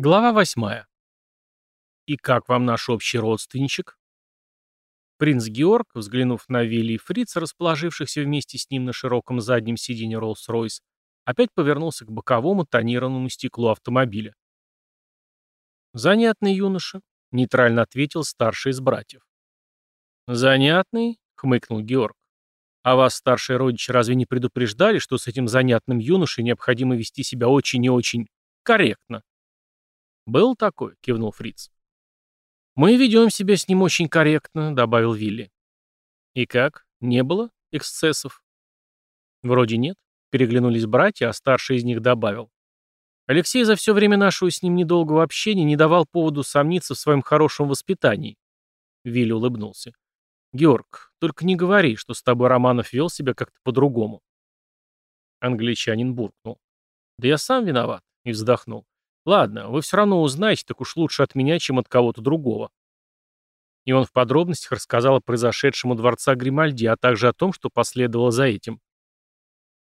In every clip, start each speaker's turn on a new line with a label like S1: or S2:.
S1: Глава восьмая. «И как вам наш общий родственничек?» Принц Георг, взглянув на Вилли и Фрица, расположившихся вместе с ним на широком заднем сиденье Роллс-Ройс, опять повернулся к боковому тонированному стеклу автомобиля. «Занятный юноша», — нейтрально ответил старший из братьев. «Занятный?» — хмыкнул Георг. «А вас, старшие родичи, разве не предупреждали, что с этим занятным юношей необходимо вести себя очень и очень корректно?» «Был такой», — кивнул Фриц. «Мы ведем себя с ним очень корректно», — добавил Вилли. «И как? Не было эксцессов?» «Вроде нет», — переглянулись братья, а старший из них добавил. «Алексей за все время нашего с ним недолгого общения не давал поводу сомниться в своем хорошем воспитании». Вилли улыбнулся. «Георг, только не говори, что с тобой Романов вел себя как-то по-другому». Англичанин буркнул. «Да я сам виноват», — и вздохнул. Ладно, вы все равно узнаете, так уж лучше от меня, чем от кого-то другого. И он в подробностях рассказал о произошедшем у дворца Гримальди, а также о том, что последовало за этим.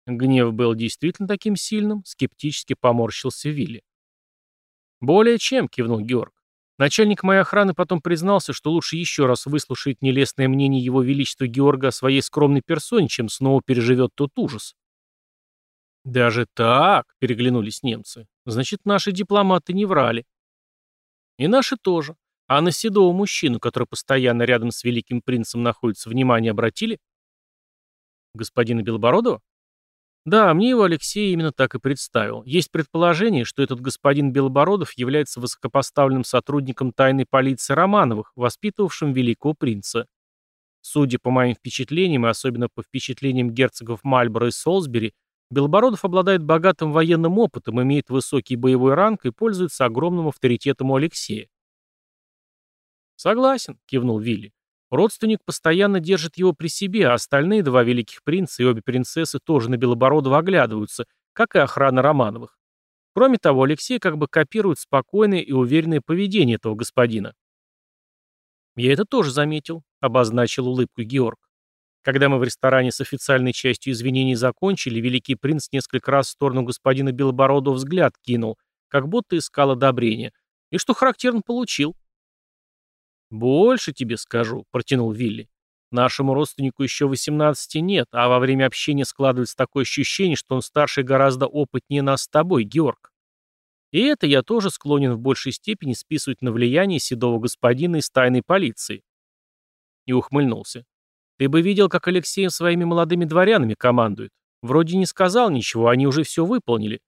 S1: Гнев был действительно таким сильным, скептически поморщился Вилли. «Более чем», — кивнул Георг. Начальник моей охраны потом признался, что лучше еще раз выслушать нелестное мнение его величества Георга о своей скромной персоне, чем снова переживет тот ужас. «Даже так?» — переглянулись немцы. «Значит, наши дипломаты не врали». «И наши тоже. А на седого мужчину, который постоянно рядом с великим принцем находится, внимание обратили?» «Господина Белобородова?» «Да, мне его Алексей именно так и представил. Есть предположение, что этот господин Белобородов является высокопоставленным сотрудником тайной полиции Романовых, воспитывавшим великого принца. Судя по моим впечатлениям, и особенно по впечатлениям герцогов Мальборо и Солсбери, Белобородов обладает богатым военным опытом, имеет высокий боевой ранг и пользуется огромным авторитетом у Алексея. «Согласен», — кивнул Вилли. «Родственник постоянно держит его при себе, а остальные два великих принца и обе принцессы тоже на Белобородова оглядываются, как и охрана Романовых. Кроме того, Алексей как бы копирует спокойное и уверенное поведение этого господина». «Я это тоже заметил», — обозначил улыбку Георг. Когда мы в ресторане с официальной частью извинений закончили, великий принц несколько раз в сторону господина Белобородова взгляд кинул, как будто искал одобрения. И что характерно получил. «Больше тебе скажу», — протянул Вилли. «Нашему родственнику еще 18 нет, а во время общения складывается такое ощущение, что он старше гораздо опытнее нас с тобой, Георг. И это я тоже склонен в большей степени списывать на влияние седого господина из тайной полиции». И ухмыльнулся. Ты бы видел, как Алексей своими молодыми дворянами командует. Вроде не сказал ничего, они уже все выполнили.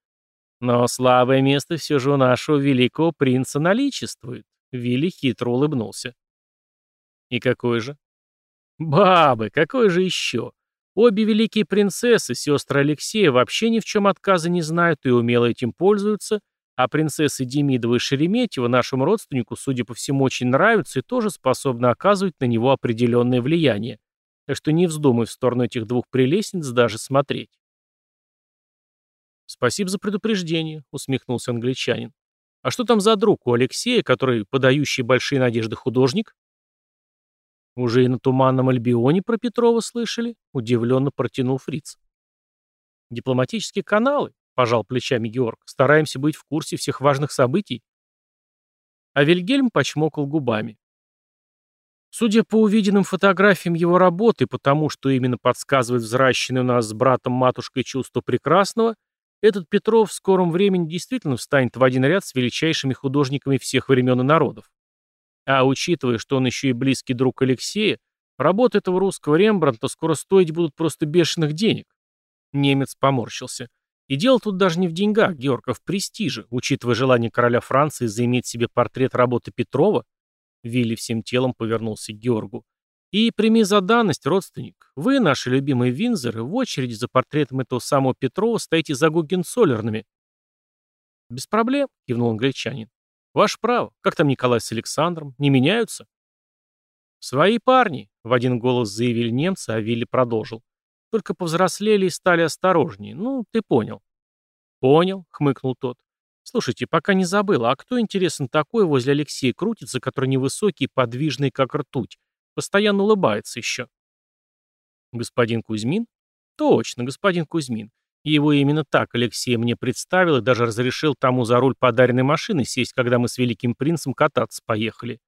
S1: Но слабое место все же у нашего великого принца наличествует. Вилли хитро улыбнулся. И какой же? Бабы, какой же еще? Обе великие принцессы, сестры Алексея, вообще ни в чем отказа не знают и умело этим пользуются, а принцессы Демидова и Шереметьева нашему родственнику, судя по всему, очень нравятся и тоже способны оказывать на него определенное влияние. Так что не вздумай в сторону этих двух прелестниц даже смотреть. «Спасибо за предупреждение», — усмехнулся англичанин. «А что там за друг у Алексея, который подающий большие надежды художник?» «Уже и на Туманном Альбионе про Петрова слышали?» — удивленно протянул Фриц. «Дипломатические каналы», — пожал плечами Георг. «Стараемся быть в курсе всех важных событий». А Вильгельм почмокал губами. Судя по увиденным фотографиям его работы, потому что именно подсказывает взращенное у нас с братом-матушкой чувство прекрасного, этот Петров в скором времени действительно встанет в один ряд с величайшими художниками всех времен и народов. А учитывая, что он еще и близкий друг Алексея, работы этого русского Рембрандта скоро стоить будут просто бешеных денег. Немец поморщился. И дело тут даже не в деньгах, Георг, а в престиже, учитывая желание короля Франции заиметь себе портрет работы Петрова, Вилли всем телом повернулся к Георгу. «И прими за данность, родственник. Вы, наши любимые Винзоры, в очереди за портретом этого самого Петрова стоите за Гугенцоллернами». «Без проблем», — кивнул англичанин. «Ваше право. Как там Николай с Александром? Не меняются?» «Свои парни», — в один голос заявили немцы, а Вилли продолжил. «Только повзрослели и стали осторожнее. Ну, ты понял». «Понял», — хмыкнул тот. Слушайте, пока не забыл, а кто, интересен такой возле Алексея крутится, который невысокий, подвижный, как ртуть? Постоянно улыбается еще. Господин Кузьмин? Точно, господин Кузьмин. Его именно так Алексей мне представил и даже разрешил тому за руль подаренной машины сесть, когда мы с Великим Принцем кататься поехали.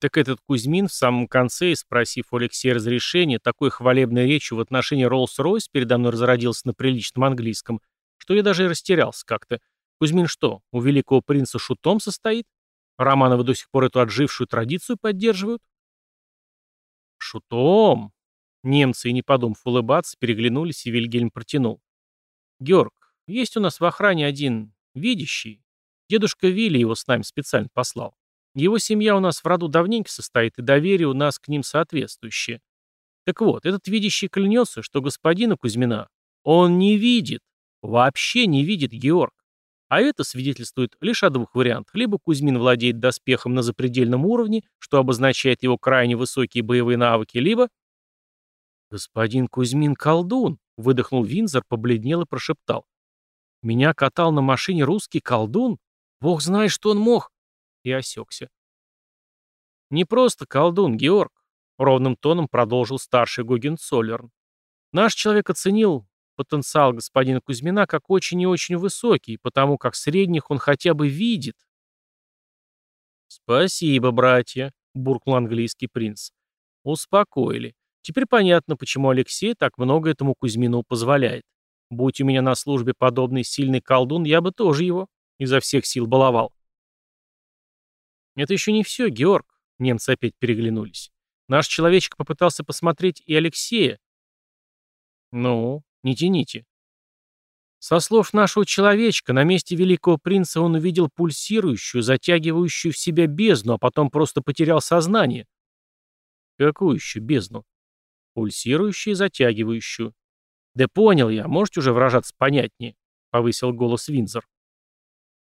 S1: Так этот Кузьмин в самом конце, спросив у Алексея разрешения, такой хвалебной речью в отношении Роллс-Ройс передо мной разродился на приличном английском, что я даже и растерялся как-то. Кузьмин что, у Великого Принца шутом состоит? Романовы до сих пор эту отжившую традицию поддерживают? Шутом? Немцы, и не подумав улыбаться, переглянулись, и Вильгельм протянул. Георг, есть у нас в охране один видящий. Дедушка Вилли его с нами специально послал. Его семья у нас в роду давненько состоит, и доверие у нас к ним соответствующее. Так вот, этот видящий клянется, что господина Кузьмина он не видит, вообще не видит Георг. А это свидетельствует лишь о двух вариантах. Либо Кузьмин владеет доспехом на запредельном уровне, что обозначает его крайне высокие боевые навыки, либо... «Господин Кузьмин колдун», — выдохнул Винзор, побледнел и прошептал. «Меня катал на машине русский колдун? Бог знает, что он мог!» И осекся. «Не просто колдун, Георг», — ровным тоном продолжил старший Гогин Солерн. «Наш человек оценил потенциал господина Кузьмина как очень и очень высокий, потому как средних он хотя бы видит. «Спасибо, братья», — буркнул английский принц. «Успокоили. Теперь понятно, почему Алексей так много этому Кузьмину позволяет. Будь у меня на службе подобный сильный колдун, я бы тоже его изо всех сил баловал». «Это еще не все, Георг», — немцы опять переглянулись. «Наш человечек попытался посмотреть и Алексея». «Ну, не тяните. Со слов нашего человечка, на месте великого принца он увидел пульсирующую, затягивающую в себя бездну, а потом просто потерял сознание. Какую еще бездну? Пульсирующую и затягивающую. Да понял я, можете уже выражаться понятнее, повысил голос Винзор.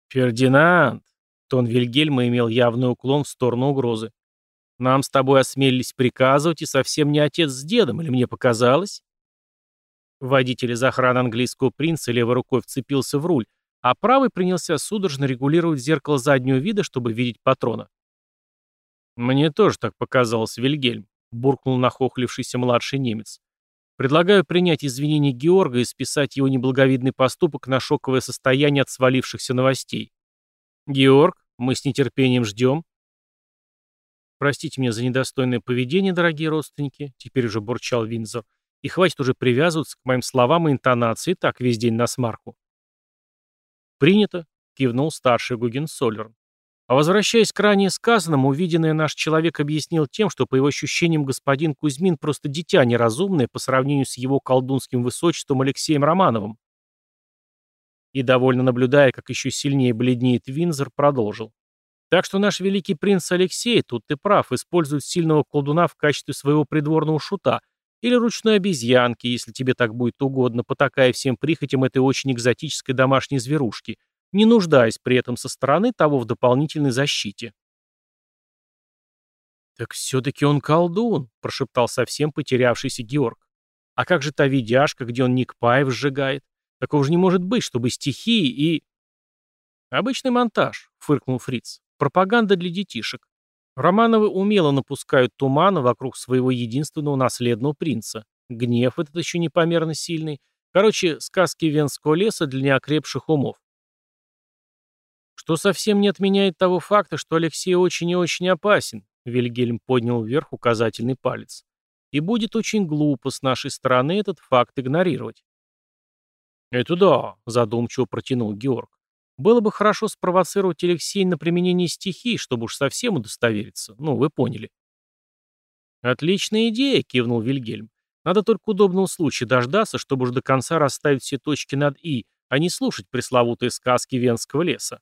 S1: Фердинанд, тон Вильгельма имел явный уклон в сторону угрозы. Нам с тобой осмелились приказывать, и совсем не отец с дедом, или мне показалось? Водитель из охраны английского принца левой рукой вцепился в руль, а правый принялся судорожно регулировать зеркало заднего вида, чтобы видеть патрона. «Мне тоже так показалось, Вильгельм», — буркнул нахохлившийся младший немец. «Предлагаю принять извинения Георга и списать его неблаговидный поступок на шоковое состояние от свалившихся новостей. Георг, мы с нетерпением ждем». «Простите меня за недостойное поведение, дорогие родственники», — теперь уже бурчал Винзор. И хватит уже привязываться к моим словам и интонации, так весь день на смарку. «Принято», — кивнул старший Гугенсолерн. А возвращаясь к ранее сказанному, увиденное наш человек объяснил тем, что, по его ощущениям, господин Кузьмин просто дитя неразумное по сравнению с его колдунским высочеством Алексеем Романовым. И, довольно наблюдая, как еще сильнее бледнеет Винзор, продолжил. Так что наш великий принц Алексей, тут ты прав, использует сильного колдуна в качестве своего придворного шута, или ручной обезьянки, если тебе так будет угодно, потакая всем прихотям этой очень экзотической домашней зверушки, не нуждаясь при этом со стороны того в дополнительной защите. «Так все-таки он колдун», — прошептал совсем потерявшийся Георг. «А как же та видяшка, где он Никпаев сжигает? Такого же не может быть, чтобы стихии и...» «Обычный монтаж», — фыркнул Фриц. «Пропаганда для детишек. Романовы умело напускают тумана вокруг своего единственного наследного принца. Гнев этот еще непомерно сильный. Короче, сказки Венского леса для неокрепших умов. Что совсем не отменяет того факта, что Алексей очень и очень опасен, Вильгельм поднял вверх указательный палец. И будет очень глупо с нашей стороны этот факт игнорировать. «Это да», — задумчиво протянул Георг. Было бы хорошо спровоцировать Алексея на применение стихий, чтобы уж совсем удостовериться. Ну, вы поняли. «Отличная идея», — кивнул Вильгельм. «Надо только удобного случая дождаться, чтобы уж до конца расставить все точки над «и», а не слушать пресловутые сказки Венского леса».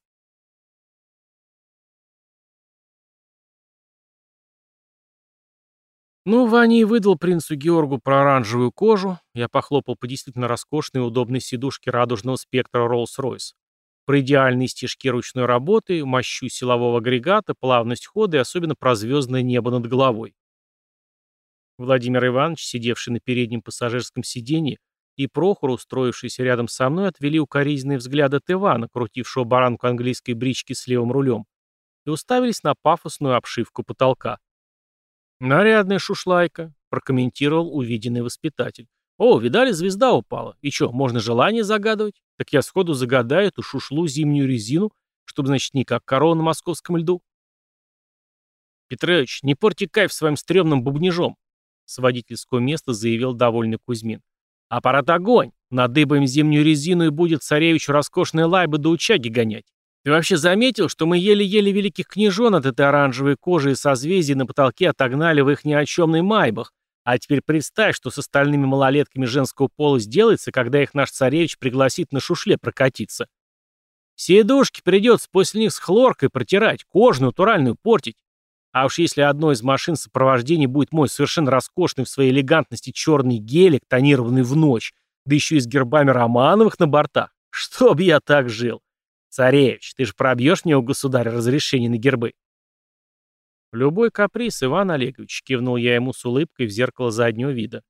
S1: Ну, Ваня и выдал принцу Георгу про оранжевую кожу. Я похлопал по действительно роскошной и удобной сидушке радужного спектра Rolls-Royce про идеальные стежки ручной работы, мощу силового агрегата, плавность хода и особенно про звездное небо над головой. Владимир Иванович, сидевший на переднем пассажирском сиденье, и Прохор, устроившийся рядом со мной, отвели укоризненные взгляды от Ивана, крутившего баранку английской брички с левым рулем, и уставились на пафосную обшивку потолка. «Нарядная шушлайка», — прокомментировал увиденный воспитатель. О, видали, звезда упала. И что, можно желание загадывать? Так я сходу загадаю эту шушлу зимнюю резину, чтобы, значит, не как корона на московском льду. Петрович, не порти кайф своим стрёмным бубнижом, с водительского места заявил довольный Кузьмин. Аппарат огонь! Надыбаем зимнюю резину и будет царевичу роскошные лайбы до учаги гонять. Ты вообще заметил, что мы еле-еле великих княжон от этой оранжевой кожи и созвездий на потолке отогнали в их ни о чемный майбах, а теперь представь, что с остальными малолетками женского пола сделается, когда их наш царевич пригласит на шушле прокатиться. Все душки придется после них с хлоркой протирать, кожу натуральную портить. А уж если одной из машин сопровождения будет мой совершенно роскошный в своей элегантности черный гелик, тонированный в ночь, да еще и с гербами Романовых на бортах, чтоб я так жил. Царевич, ты же пробьешь мне у государя разрешение на гербы? Любой каприз, Иван Олегович, кивнул я ему с улыбкой в зеркало заднего вида.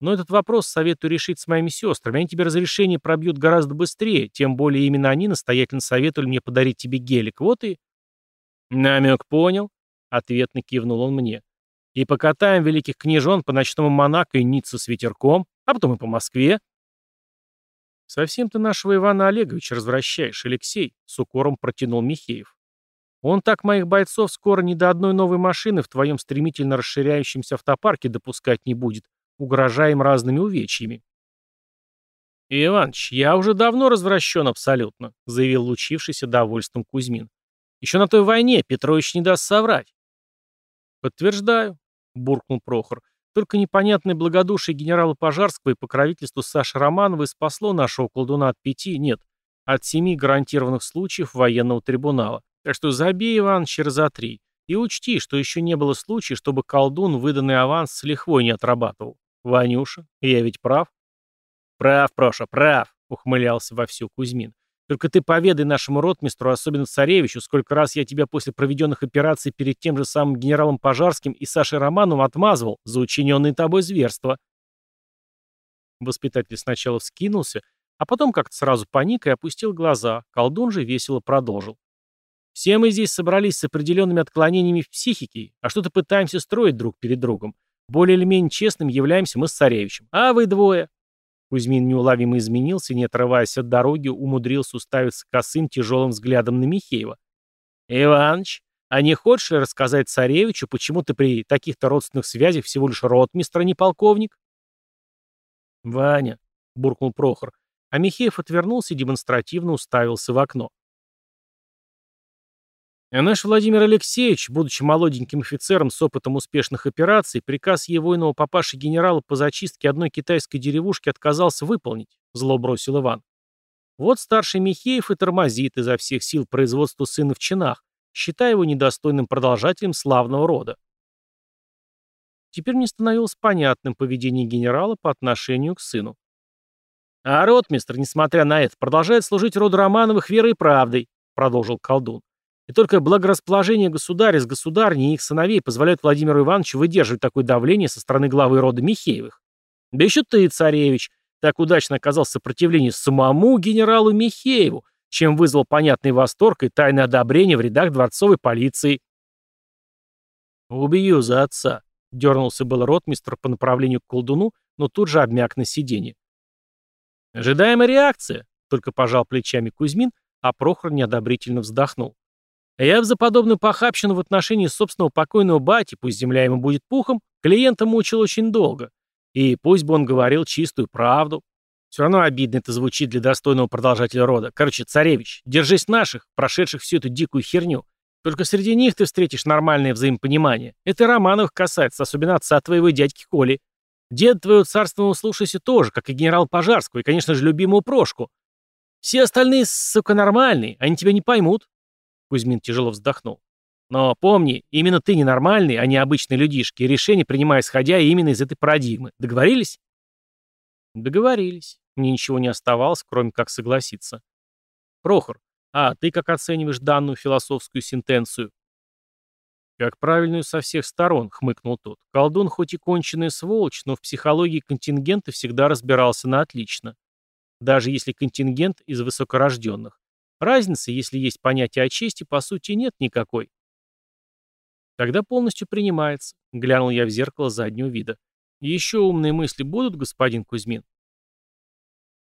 S1: Но этот вопрос советую решить с моими сестрами. Они тебе разрешение пробьют гораздо быстрее, тем более именно они настоятельно советовали мне подарить тебе гелик. Вот и... Намек понял, ответно кивнул он мне. И покатаем великих княжон по ночному Монако и Ниццу с ветерком, а потом и по Москве. Совсем ты нашего Ивана Олеговича развращаешь, Алексей, с укором протянул Михеев. Он так моих бойцов скоро ни до одной новой машины в твоем стремительно расширяющемся автопарке допускать не будет, угрожая им разными увечьями. «Иваныч, я уже давно развращен абсолютно», — заявил лучившийся довольством Кузьмин. «Еще на той войне Петрович не даст соврать». «Подтверждаю», — буркнул Прохор. «Только непонятное благодушие генерала Пожарского и покровительство Саши Романовой спасло нашего колдуна от пяти, нет, от семи гарантированных случаев военного трибунала. Так что забей, Иваныч, раза три. И учти, что еще не было случая, чтобы колдун выданный аванс с лихвой не отрабатывал. Ванюша, я ведь прав? Прав, Проша, прав, ухмылялся вовсю Кузьмин. Только ты поведай нашему ротмистру, особенно царевичу, сколько раз я тебя после проведенных операций перед тем же самым генералом Пожарским и Сашей Романовым отмазывал за учиненные тобой зверства. Воспитатель сначала вскинулся, а потом как-то сразу паник и опустил глаза. Колдун же весело продолжил. Все мы здесь собрались с определенными отклонениями в психике, а что-то пытаемся строить друг перед другом. Более или менее честным являемся мы с царевичем. А вы двое. Кузьмин неуловимо изменился не отрываясь от дороги, умудрился уставиться косым тяжелым взглядом на Михеева. «Иваныч, а не хочешь ли рассказать царевичу, почему ты при таких-то родственных связях всего лишь ротмистр, а не полковник?» «Ваня», — буркнул Прохор, а Михеев отвернулся и демонстративно уставился в окно. А наш Владимир Алексеевич, будучи молоденьким офицером с опытом успешных операций, приказ его иного папаши генерала по зачистке одной китайской деревушки отказался выполнить, зло бросил Иван. Вот старший Михеев и тормозит изо всех сил производство сына в чинах, считая его недостойным продолжателем славного рода. Теперь мне становилось понятным поведение генерала по отношению к сыну. А ротмистр, несмотря на это, продолжает служить роду Романовых верой и правдой, продолжил колдун. И только благорасположение государя с государней и их сыновей позволяет Владимиру Ивановичу выдерживать такое давление со стороны главы рода Михеевых. Да еще ты, царевич, так удачно оказал сопротивление самому генералу Михееву, чем вызвал понятный восторг и тайное одобрение в рядах дворцовой полиции. «Убью за отца», — дернулся был ротмистр по направлению к колдуну, но тут же обмяк на сиденье. «Ожидаемая реакция», — только пожал плечами Кузьмин, а Прохор неодобрительно вздохнул. Я за подобную похабщину в отношении собственного покойного бати, пусть земля ему будет пухом, клиента мучил очень долго. И пусть бы он говорил чистую правду. Все равно обидно это звучит для достойного продолжателя рода. Короче, царевич, держись наших, прошедших всю эту дикую херню. Только среди них ты встретишь нормальное взаимопонимание. Это Романовых касается, особенно отца твоего дядьки Коли. Дед твоего царственного слушайся тоже, как и генерал Пожарского, и, конечно же, любимого Прошку. Все остальные, сука, нормальные, они тебя не поймут. Кузьмин тяжело вздохнул. Но помни, именно ты ненормальный, а не обычный людишки, и решение принимай исходя именно из этой парадигмы. Договорились? Договорились. Мне ничего не оставалось, кроме как согласиться. Прохор, а ты как оцениваешь данную философскую сентенцию? Как правильную со всех сторон, хмыкнул тот. Колдун хоть и конченая сволочь, но в психологии контингента всегда разбирался на отлично. Даже если контингент из высокорожденных. Разницы, если есть понятие о чести, по сути нет никакой. Тогда полностью принимается, глянул я в зеркало заднего вида. Еще умные мысли будут, господин Кузьмин?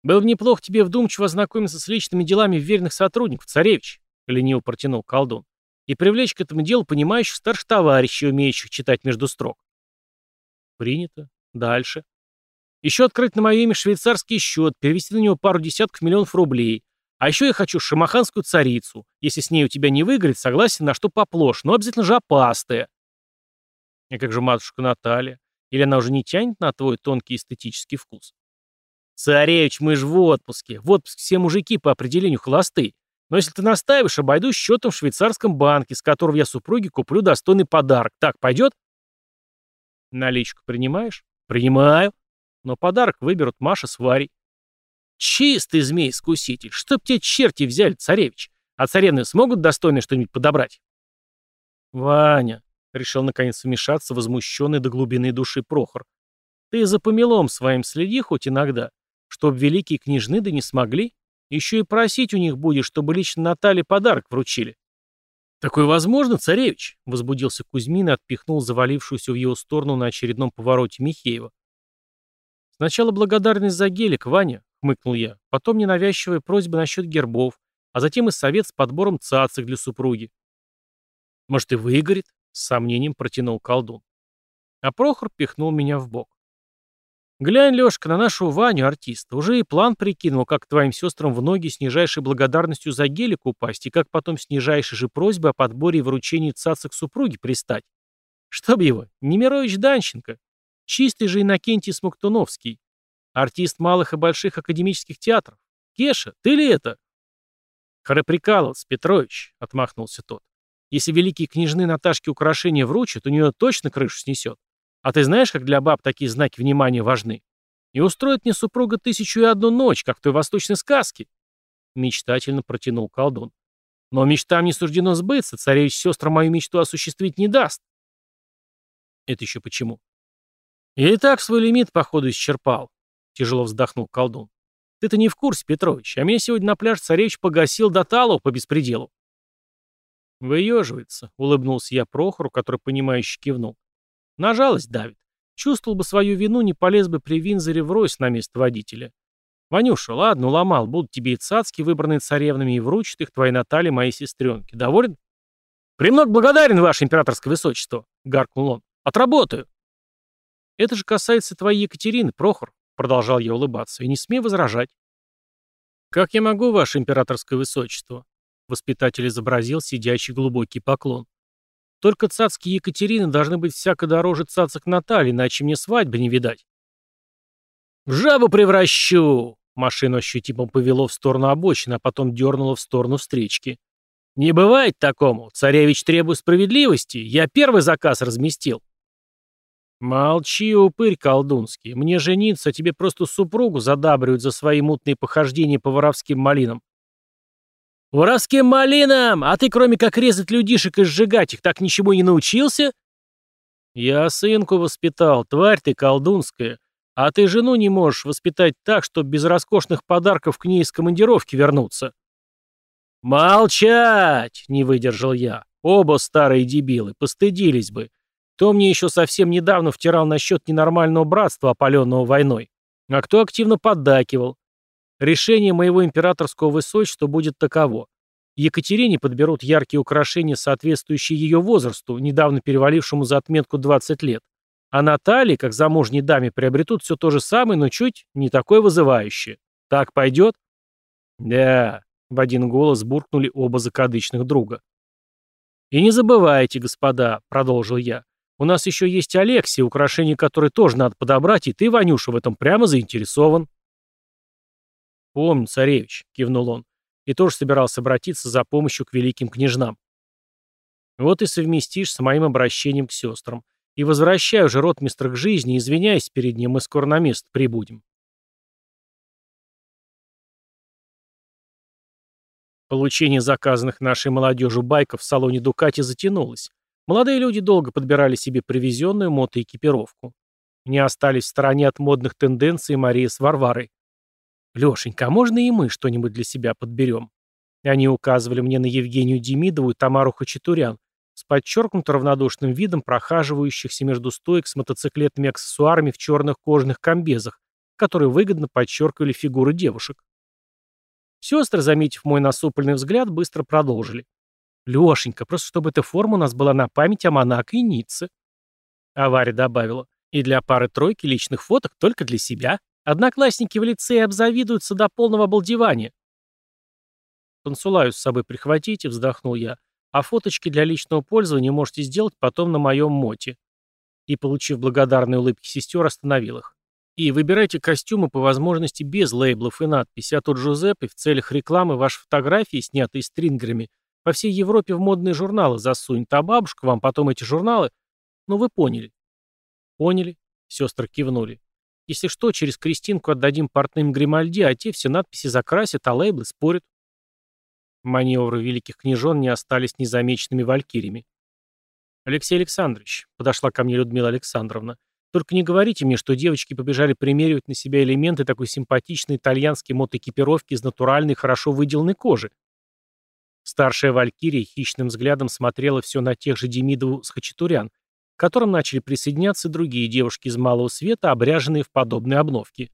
S1: Было бы неплохо тебе вдумчиво ознакомиться с личными делами верных сотрудников, царевич, лениво протянул колдун, и привлечь к этому делу понимающих старших товарищей, умеющих читать между строк. Принято. Дальше. Еще открыть на мое имя швейцарский счет, перевести на него пару десятков миллионов рублей. А еще я хочу шамаханскую царицу. Если с ней у тебя не выиграет, согласен на что поплошь, но обязательно жопастая. И как же матушка Наталья? Или она уже не тянет на твой тонкий эстетический вкус? Царевич, мы же в отпуске. В отпуск все мужики по определению холосты. Но если ты настаиваешь, обойдусь счетом в швейцарском банке, с которого я супруге куплю достойный подарок. Так пойдет? Наличку принимаешь? Принимаю. Но подарок выберут Маша с Варей. Чистый змей-искуситель. Чтоб те черти взяли, царевич. А царевны смогут достойно что-нибудь подобрать? Ваня, Решил наконец вмешаться, возмущенный до глубины души Прохор. Ты за помелом своим следи хоть иногда, чтоб великие княжны да не смогли. Еще и просить у них будешь, чтобы лично Наталье подарок вручили. «Такое возможно, царевич?» — возбудился Кузьмин и отпихнул завалившуюся в его сторону на очередном повороте Михеева. «Сначала благодарность за гелик, Ваня», — хмыкнул я, потом ненавязчивая просьба насчет гербов, а затем и совет с подбором цацик для супруги. «Может, и выгорит?» С сомнением протянул колдун. А Прохор пихнул меня в бок. Глянь, Лешка, на нашего Ваню, артиста. Уже и план прикинул, как твоим сестрам в ноги с нижайшей благодарностью за гелик упасть, и как потом с нижайшей же просьбой о подборе и вручении цацик супруги пристать. Чтоб его, Немирович Данченко. Чистый же Иннокентий Смоктуновский. Артист малых и больших академических театров. Кеша, ты ли это? Харе прикалывался, Петрович, отмахнулся тот. Если великие княжны Наташке украшения вручат, у нее точно крышу снесет. А ты знаешь, как для баб такие знаки внимания важны? И устроит мне супруга тысячу и одну ночь, как в той восточной сказке. Мечтательно протянул колдун. Но мечтам не суждено сбыться, царевич сестра мою мечту осуществить не даст. Это еще почему? Я и так свой лимит, походу, исчерпал. Тяжело вздохнул колдун. Ты-то не в курсе, Петрович, а меня сегодня на пляж царевич погасил до талого по беспределу. «Выеживается», — улыбнулся я Прохору, который, понимающе кивнул. «На жалость давит. Чувствовал бы свою вину, не полез бы при Винзоре врозь на место водителя. Ванюша, ладно, уломал, будут тебе и цацки, выбранные царевнами, и вручат их твоей Наталье, моей сестренке. Доволен?» «Премног благодарен, ваше императорское высочество», — гаркнул он. «Отработаю». «Это же касается твоей Екатерины, Прохор», — продолжал я улыбаться, — «и не смей возражать». «Как я могу, ваше императорское высочество?» Воспитатель изобразил сидящий глубокий поклон. Только цацки Екатерины должны быть всяко дороже цацок Натальи, иначе мне свадьбы не видать. «В жабу превращу!» Машину ощутимо повело в сторону обочины, а потом дернуло в сторону встречки. «Не бывает такому. Царевич требует справедливости. Я первый заказ разместил». «Молчи, упырь колдунский. Мне жениться, тебе просто супругу задабривают за свои мутные похождения по воровским малинам. «Воровским малинам! А ты, кроме как резать людишек и сжигать их, так ничего не научился?» «Я сынку воспитал, тварь ты колдунская. А ты жену не можешь воспитать так, чтобы без роскошных подарков к ней из командировки вернуться». «Молчать!» — не выдержал я. Оба старые дебилы, постыдились бы. Кто мне еще совсем недавно втирал насчет ненормального братства, опаленного войной? А кто активно поддакивал? Решение моего императорского высочества будет таково. Екатерине подберут яркие украшения, соответствующие ее возрасту, недавно перевалившему за отметку 20 лет. А Наталье, как замужней даме, приобретут все то же самое, но чуть не такое вызывающее. Так пойдет? Да, в один голос буркнули оба закадычных друга. «И не забывайте, господа», — продолжил я, — «у нас еще есть Алексия, украшение которой тоже надо подобрать, и ты, Ванюша, в этом прямо заинтересован». «Помню, царевич», — кивнул он, и тоже собирался обратиться за помощью к великим княжнам. «Вот и совместишь с моим обращением к сестрам. И возвращаю же ротмистра к жизни, извиняясь перед ним, мы скоро на место прибудем». Получение заказанных нашей молодежью байков в салоне Дукати затянулось. Молодые люди долго подбирали себе привезенную мотоэкипировку. Не остались в стороне от модных тенденций Мария с Варварой. «Лешенька, а можно и мы что-нибудь для себя подберем?» Они указывали мне на Евгению Демидову и Тамару Хачатурян, с подчеркнуто равнодушным видом прохаживающихся между стоек с мотоциклетными аксессуарами в черных кожаных комбезах, которые выгодно подчеркивали фигуры девушек. Сестры, заметив мой насупленный взгляд, быстро продолжили. «Лешенька, просто чтобы эта форма у нас была на память о Монако и Ницце». А добавила. «И для пары-тройки личных фоток только для себя. Одноклассники в лицее обзавидуются до полного обалдевания». «Консулаю с собой прихватите», — вздохнул я. «А фоточки для личного пользования можете сделать потом на моем моте». И, получив благодарные улыбки сестер, остановил их. И выбирайте костюмы по возможности без лейблов и надписи, а тут Джузеппе в целях рекламы ваши фотографии, снятые стрингерами, по всей Европе в модные журналы засунет, а бабушка вам потом эти журналы... Ну, вы поняли. Поняли. Сестры кивнули. Если что, через Кристинку отдадим портным Гримальди, а те все надписи закрасят, а лейблы спорят. Маневры великих княжон не остались незамеченными валькириями. Алексей Александрович, подошла ко мне Людмила Александровна, только не говорите мне, что девочки побежали примеривать на себя элементы такой симпатичной итальянской мотоэкипировки из натуральной, хорошо выделанной кожи. Старшая Валькирия хищным взглядом смотрела все на тех же Демидову с Хачатурян, к которым начали присоединяться другие девушки из Малого Света, обряженные в подобные обновки.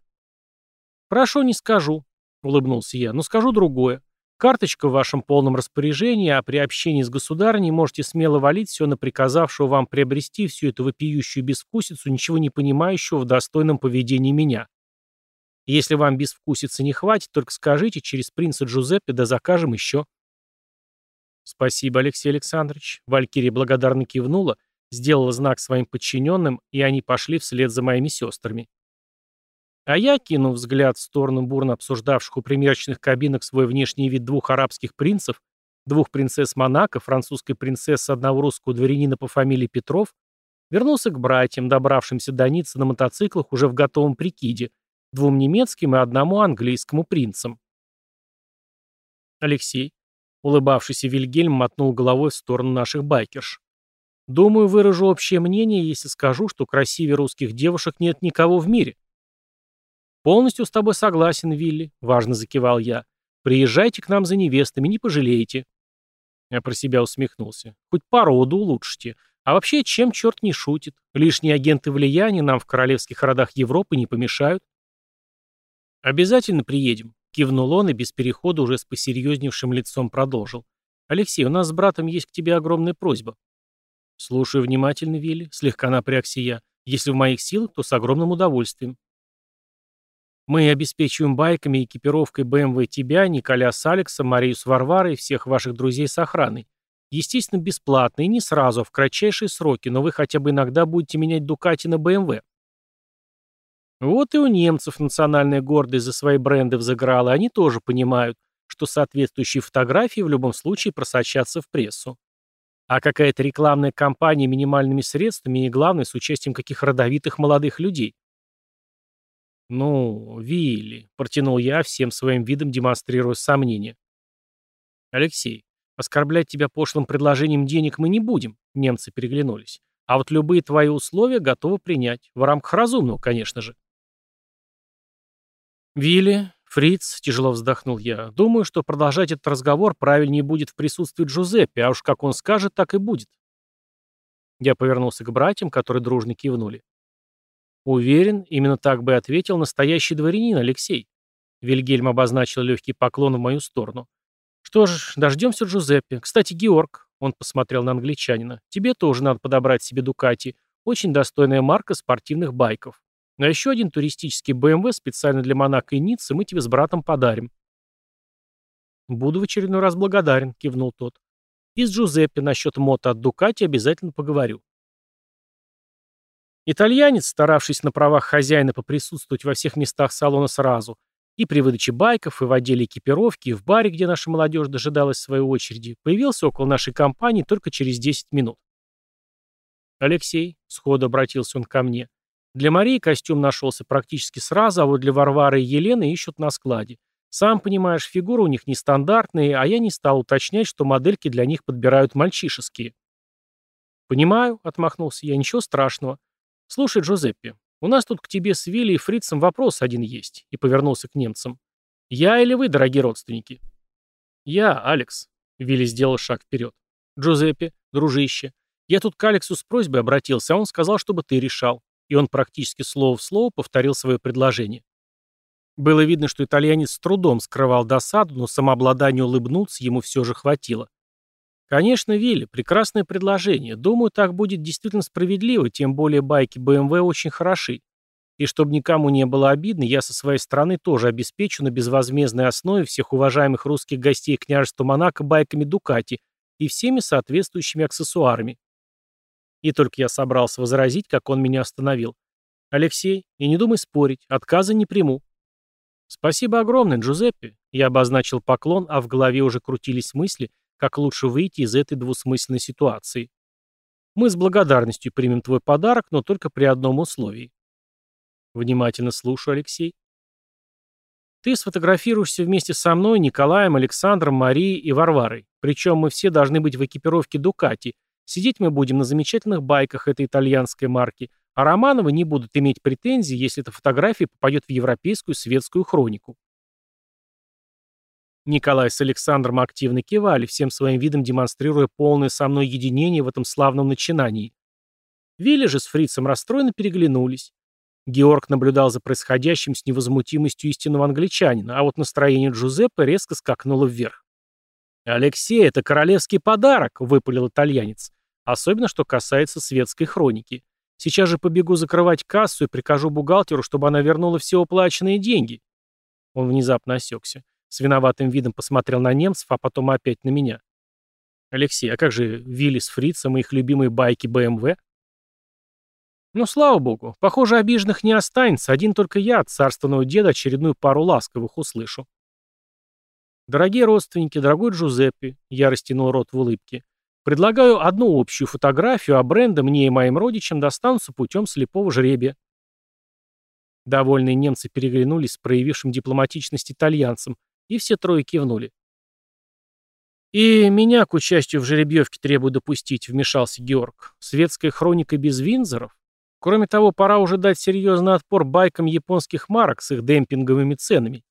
S1: «Прошу, не скажу», — улыбнулся я, — «но скажу другое. Карточка в вашем полном распоряжении, а при общении с государыней можете смело валить все на приказавшего вам приобрести всю эту вопиющую безвкусицу, ничего не понимающего в достойном поведении меня. Если вам безвкусицы не хватит, только скажите через принца Джузеппе, да закажем еще. Спасибо, Алексей Александрович. Валькирия благодарно кивнула, сделала знак своим подчиненным, и они пошли вслед за моими сестрами. А я, кинув взгляд в сторону бурно обсуждавших у примерочных кабинок свой внешний вид двух арабских принцев, двух принцесс Монако, французской принцессы одного русского дворянина по фамилии Петров, вернулся к братьям, добравшимся до Ниццы на мотоциклах уже в готовом прикиде, двум немецким и одному английскому принцам. Алексей, улыбавшийся Вильгельм, мотнул головой в сторону наших байкерш. Думаю, выражу общее мнение, если скажу, что красивее русских девушек нет никого в мире. «Полностью с тобой согласен, Вилли», — важно закивал я. «Приезжайте к нам за невестами, не пожалеете». Я про себя усмехнулся. «Хоть породу улучшите. А вообще, чем черт не шутит? Лишние агенты влияния нам в королевских родах Европы не помешают». «Обязательно приедем», — кивнул он и без перехода уже с посерьезневшим лицом продолжил. «Алексей, у нас с братом есть к тебе огромная просьба». «Слушаю внимательно, Вилли», — слегка напрягся я. «Если в моих силах, то с огромным удовольствием». Мы обеспечиваем байками и экипировкой БМВ тебя, Николя с Алексом, Марию с Варварой и всех ваших друзей с охраной. Естественно, бесплатно и не сразу, а в кратчайшие сроки, но вы хотя бы иногда будете менять Дукати на БМВ. Вот и у немцев национальная гордость за свои бренды взыграла, они тоже понимают, что соответствующие фотографии в любом случае просочатся в прессу. А какая-то рекламная кампания минимальными средствами и, главное, с участием каких родовитых молодых людей – «Ну, Вилли», — протянул я, всем своим видом демонстрируя сомнение. «Алексей, оскорблять тебя пошлым предложением денег мы не будем», — немцы переглянулись. «А вот любые твои условия готовы принять, в рамках разумного, конечно же». «Вилли, Фриц», — тяжело вздохнул я, — «думаю, что продолжать этот разговор правильнее будет в присутствии Джузеппе, а уж как он скажет, так и будет». Я повернулся к братьям, которые дружно кивнули. Уверен, именно так бы ответил настоящий дворянин Алексей. Вильгельм обозначил легкий поклон в мою сторону. Что ж, дождемся Джузеппе. Кстати, Георг, он посмотрел на англичанина, тебе тоже надо подобрать себе Дукати. Очень достойная марка спортивных байков. А еще один туристический БМВ специально для Монако и Ниццы мы тебе с братом подарим. Буду в очередной раз благодарен, кивнул тот. И с Джузеппе насчет мото от Дукати обязательно поговорю. Итальянец, старавшись на правах хозяина поприсутствовать во всех местах салона сразу, и при выдаче байков, и в отделе экипировки, и в баре, где наша молодежь дожидалась своей очереди, появился около нашей компании только через 10 минут. «Алексей», — сходу обратился он ко мне, — «для Марии костюм нашелся практически сразу, а вот для Варвары и Елены ищут на складе. Сам понимаешь, фигуры у них нестандартные, а я не стал уточнять, что модельки для них подбирают мальчишеские». «Понимаю», — отмахнулся я, — «ничего страшного. «Слушай, Джузеппе, у нас тут к тебе с Вилли и Фрицем вопрос один есть», и повернулся к немцам. «Я или вы, дорогие родственники?» «Я, Алекс», — Вилли сделал шаг вперед. Джузеппе, дружище. Я тут к Алексу с просьбой обратился, а он сказал, чтобы ты решал. И он практически слово в слово повторил свое предложение. Было видно, что итальянец с трудом скрывал досаду, но самообладанию улыбнуться ему все же хватило. Конечно, Вилли, прекрасное предложение. Думаю, так будет действительно справедливо, тем более байки БМВ очень хороши. И чтобы никому не было обидно, я со своей стороны тоже обеспечу на безвозмездной основе всех уважаемых русских гостей княжества Монако байками Дукати и всеми соответствующими аксессуарами. И только я собрался возразить, как он меня остановил. «Алексей, и не думай спорить, отказа не приму». «Спасибо огромное, Джузеппе», — я обозначил поклон, а в голове уже крутились мысли, как лучше выйти из этой двусмысленной ситуации. «Мы с благодарностью примем твой подарок, но только при одном условии. Внимательно слушаю, Алексей. Ты сфотографируешься вместе со мной, Николаем, Александром, Марией и Варварой. Причем мы все должны быть в экипировке Дукати. Сидеть мы будем на замечательных байках этой итальянской марки, а Романовы не будут иметь претензий, если эта фотография попадет в европейскую светскую хронику. Николай с Александром активно кивали, всем своим видом демонстрируя полное со мной единение в этом славном начинании. Вилли же с фрицем расстроенно переглянулись. Георг наблюдал за происходящим с невозмутимостью истинного англичанина, а вот настроение Джузеппе резко скакнуло вверх. «Алексей, это королевский подарок!» — выпалил итальянец. Особенно, что касается светской хроники. Сейчас же побегу закрывать кассу и прикажу бухгалтеру, чтобы она вернула все уплаченные деньги. Он внезапно осекся. С виноватым видом посмотрел на немцев, а потом опять на меня. «Алексей, а как же Вилли с Фрицем и их любимые байки БМВ?» Ну, слава богу, похоже, обиженных не останется, один только я от царственного деда очередную пару ласковых услышу. Дорогие родственники, дорогой Джузеппе, я растянул рот в улыбке, предлагаю одну общую фотографию, а бренды мне и моим родичам достанутся путем слепого жребия. Довольные немцы переглянулись с проявившим дипломатичность итальянцем, и все трое кивнули. «И меня к участию в жеребьевке требую допустить», — вмешался Георг. «Светская хроника без Винзоров? Кроме того, пора уже дать серьезный отпор байкам японских марок с их демпинговыми ценами.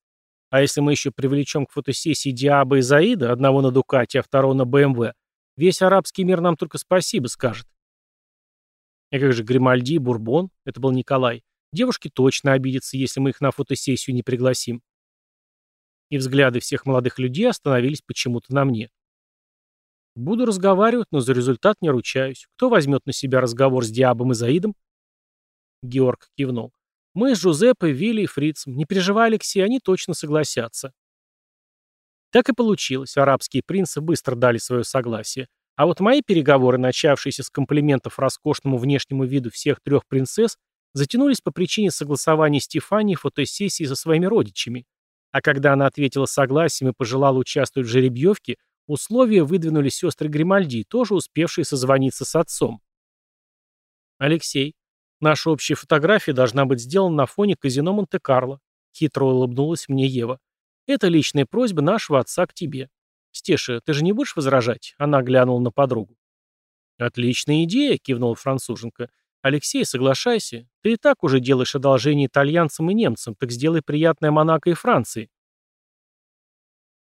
S1: А если мы еще привлечем к фотосессии Диаба и Заида, одного на Дукате, а второго на БМВ, весь арабский мир нам только спасибо скажет. И как же Гримальди Бурбон? Это был Николай. Девушки точно обидятся, если мы их на фотосессию не пригласим. И взгляды всех молодых людей остановились почему-то на мне. Буду разговаривать, но за результат не ручаюсь. Кто возьмет на себя разговор с Диабом и Заидом? Георг кивнул. Мы с Жузеппой, Вилли и Фрицем. Не переживай, Алексей, они точно согласятся. Так и получилось. Арабские принцы быстро дали свое согласие. А вот мои переговоры, начавшиеся с комплиментов роскошному внешнему виду всех трех принцесс, затянулись по причине согласования Стефании фотосессии со своими родичами. А когда она ответила согласием и пожелала участвовать в жеребьевке, условия выдвинули сестры Гримальди, тоже успевшие созвониться с отцом. «Алексей, Наша общая фотография должна быть сделана на фоне казино Монте-Карло. Хитро улыбнулась мне Ева. Это личная просьба нашего отца к тебе. Стеша, ты же не будешь возражать? Она глянула на подругу. Отличная идея, кивнула француженка. Алексей, соглашайся. Ты и так уже делаешь одолжение итальянцам и немцам, так сделай приятное Монако и Франции.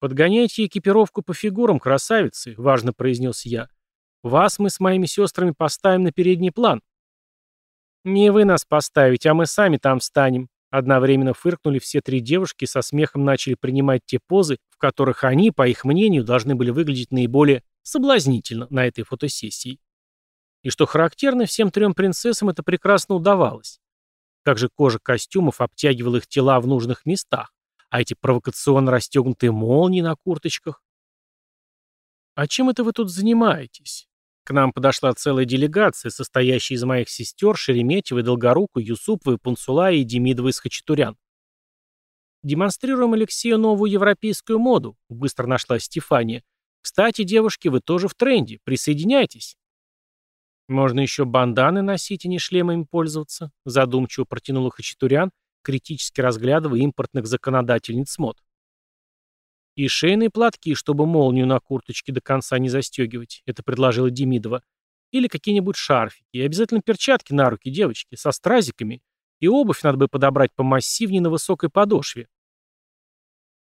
S1: «Подгоняйте экипировку по фигурам, красавицы», — важно произнес я. «Вас мы с моими сестрами поставим на передний план». «Не вы нас поставите, а мы сами там встанем», Одновременно фыркнули все три девушки и со смехом начали принимать те позы, в которых они, по их мнению, должны были выглядеть наиболее соблазнительно на этой фотосессии. И что характерно, всем трем принцессам это прекрасно удавалось. Также кожа костюмов обтягивала их тела в нужных местах, а эти провокационно расстегнутые молнии на курточках. «А чем это вы тут занимаетесь?» К нам подошла целая делегация, состоящая из моих сестер Шереметьевой, Долгоруку, Юсуповой, Пунцула и Демидовой из Хачатурян. «Демонстрируем Алексею новую европейскую моду», — быстро нашла Стефания. «Кстати, девушки, вы тоже в тренде. Присоединяйтесь». «Можно еще банданы носить и не шлемами пользоваться», — задумчиво протянула Хачатурян, критически разглядывая импортных законодательниц мод. «И шейные платки, чтобы молнию на курточке до конца не застегивать», — это предложила Демидова. «Или какие-нибудь шарфики. И обязательно перчатки на руки, девочки, со стразиками. И обувь надо бы подобрать помассивнее на высокой подошве».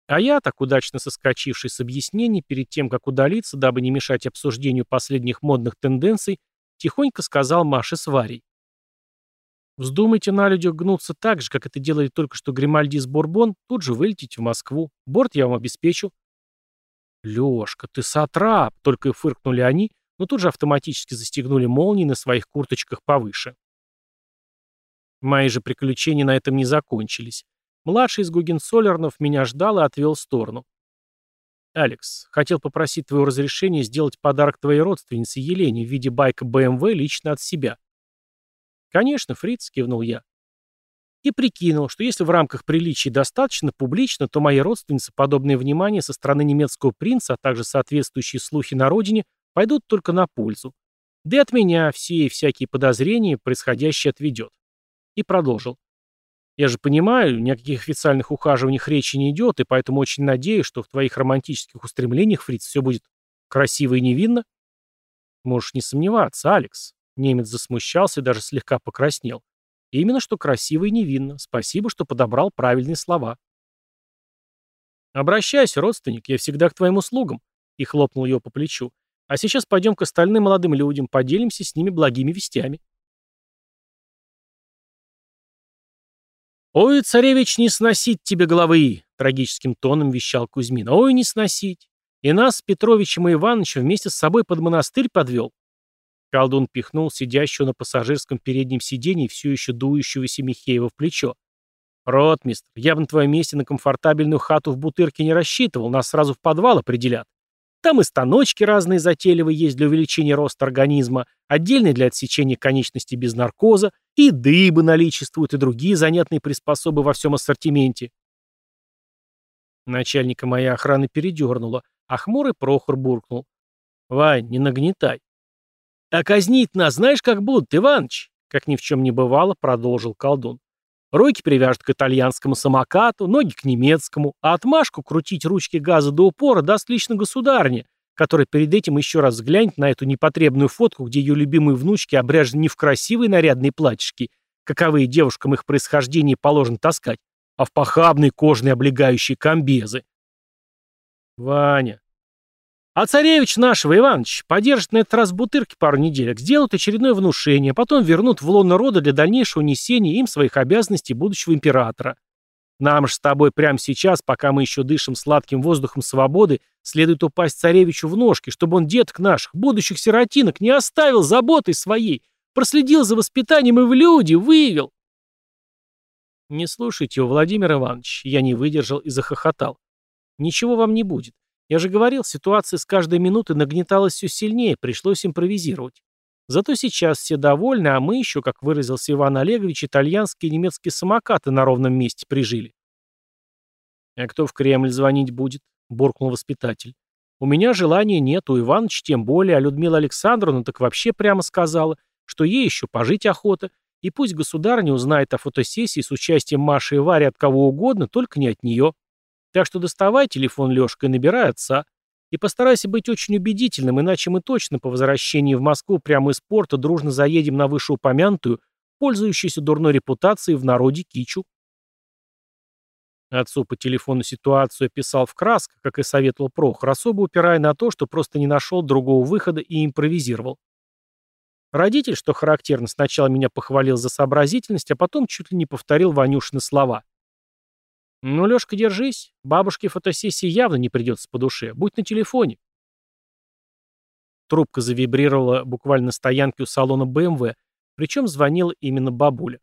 S1: А я, так удачно соскочивший с объяснений, перед тем, как удалиться, дабы не мешать обсуждению последних модных тенденций, тихонько сказал Маше с Варей. Вздумайте на людях гнуться так же, как это делали только что Гримальди с Бурбон, тут же вылетите в Москву. Борт я вам обеспечу. Лёшка, ты сатрап, только и фыркнули они, но тут же автоматически застегнули молнии на своих курточках повыше. Мои же приключения на этом не закончились. Младший из Гугенцоллернов меня ждал и отвел в сторону. «Алекс, хотел попросить твоего разрешения сделать подарок твоей родственнице Елене в виде байка БМВ лично от себя». «Конечно, Фриц», — кивнул я. И прикинул, что если в рамках приличий достаточно публично, то моей родственнице подобное внимание со стороны немецкого принца, а также соответствующие слухи на родине, пойдут только на пользу. Да и от меня все и всякие подозрения происходящее отведет. И продолжил. Я же понимаю, ни о каких официальных ухаживаниях речи не идет, и поэтому очень надеюсь, что в твоих романтических устремлениях, Фриц, все будет красиво и невинно. Можешь не сомневаться, Алекс. Немец засмущался и даже слегка покраснел. Именно что красиво и невинно. Спасибо, что подобрал правильные слова. «Обращайся, родственник, я всегда к твоим услугам», и хлопнул его по плечу. «А сейчас пойдем к остальным молодым людям, поделимся с ними благими вестями». «Ой, царевич, не сносить тебе головы!» — трагическим тоном вещал Кузьмин. «Ой, не сносить! И нас с Петровичем и Ивановичем вместе с собой под монастырь подвел». Колдун пихнул сидящего на пассажирском переднем сиденье все еще дующегося Михеева в плечо. «Ротмистр, я бы на твоем месте на комфортабельную хату в Бутырке не рассчитывал, нас сразу в подвал определят. Там и станочки разные затейливые есть для увеличения роста организма, отдельные для отсечения конечностей без наркоза, и дыбы наличествуют, и другие занятные приспособы во всем ассортименте. Начальника моей охраны передернуло, а хмурый Прохор буркнул. «Вань, не нагнетай». «А казнить нас знаешь, как будут, Иваныч?» Как ни в чем не бывало, продолжил колдун. Руки привяжут к итальянскому самокату, ноги к немецкому, а отмашку крутить ручки газа до упора даст лично государня, которая перед этим еще раз взглянет на эту непотребную фотку, где ее любимые внучки обряжены не в красивые нарядные платьишки, каковые девушкам их происхождения положено таскать, а в похабные кожные облегающие комбезы. Ваня, а царевич нашего, Иванович, подержит на этот раз бутырки пару неделек, сделают очередное внушение, потом вернут в лоно рода для дальнейшего несения им своих обязанностей будущего императора. Нам же с тобой прямо сейчас, пока мы еще дышим сладким воздухом свободы, следует упасть царевичу в ножки, чтобы он деток наших, будущих сиротинок, не оставил заботой своей, проследил за воспитанием и в люди вывел. Не слушайте его, Владимир Иванович, я не выдержал и захохотал. Ничего вам не будет. Я же говорил, ситуация с каждой минуты нагнеталась все сильнее, пришлось импровизировать. Зато сейчас все довольны, а мы еще, как выразился Иван Олегович, итальянские и немецкие самокаты на ровном месте прижили. «А кто в Кремль звонить будет?» — буркнул воспитатель. «У меня желания нет, у Иванович тем более, а Людмила Александровна так вообще прямо сказала, что ей еще пожить охота, и пусть государыня узнает о фотосессии с участием Маши и Вари от кого угодно, только не от нее». Так что доставай телефон, Лешка, и набирай отца. И постарайся быть очень убедительным, иначе мы точно по возвращении в Москву прямо из порта дружно заедем на вышеупомянутую, пользующуюся дурной репутацией в народе Кичу. Отцу по телефону ситуацию описал в красках, как и советовал Прохор, особо упирая на то, что просто не нашел другого выхода и импровизировал. Родитель, что характерно, сначала меня похвалил за сообразительность, а потом чуть ли не повторил Ванюшины слова. «Ну, Лёшка, держись. Бабушке фотосессии явно не придется по душе. Будь на телефоне». Трубка завибрировала буквально на стоянке у салона БМВ, причем звонила именно бабуля.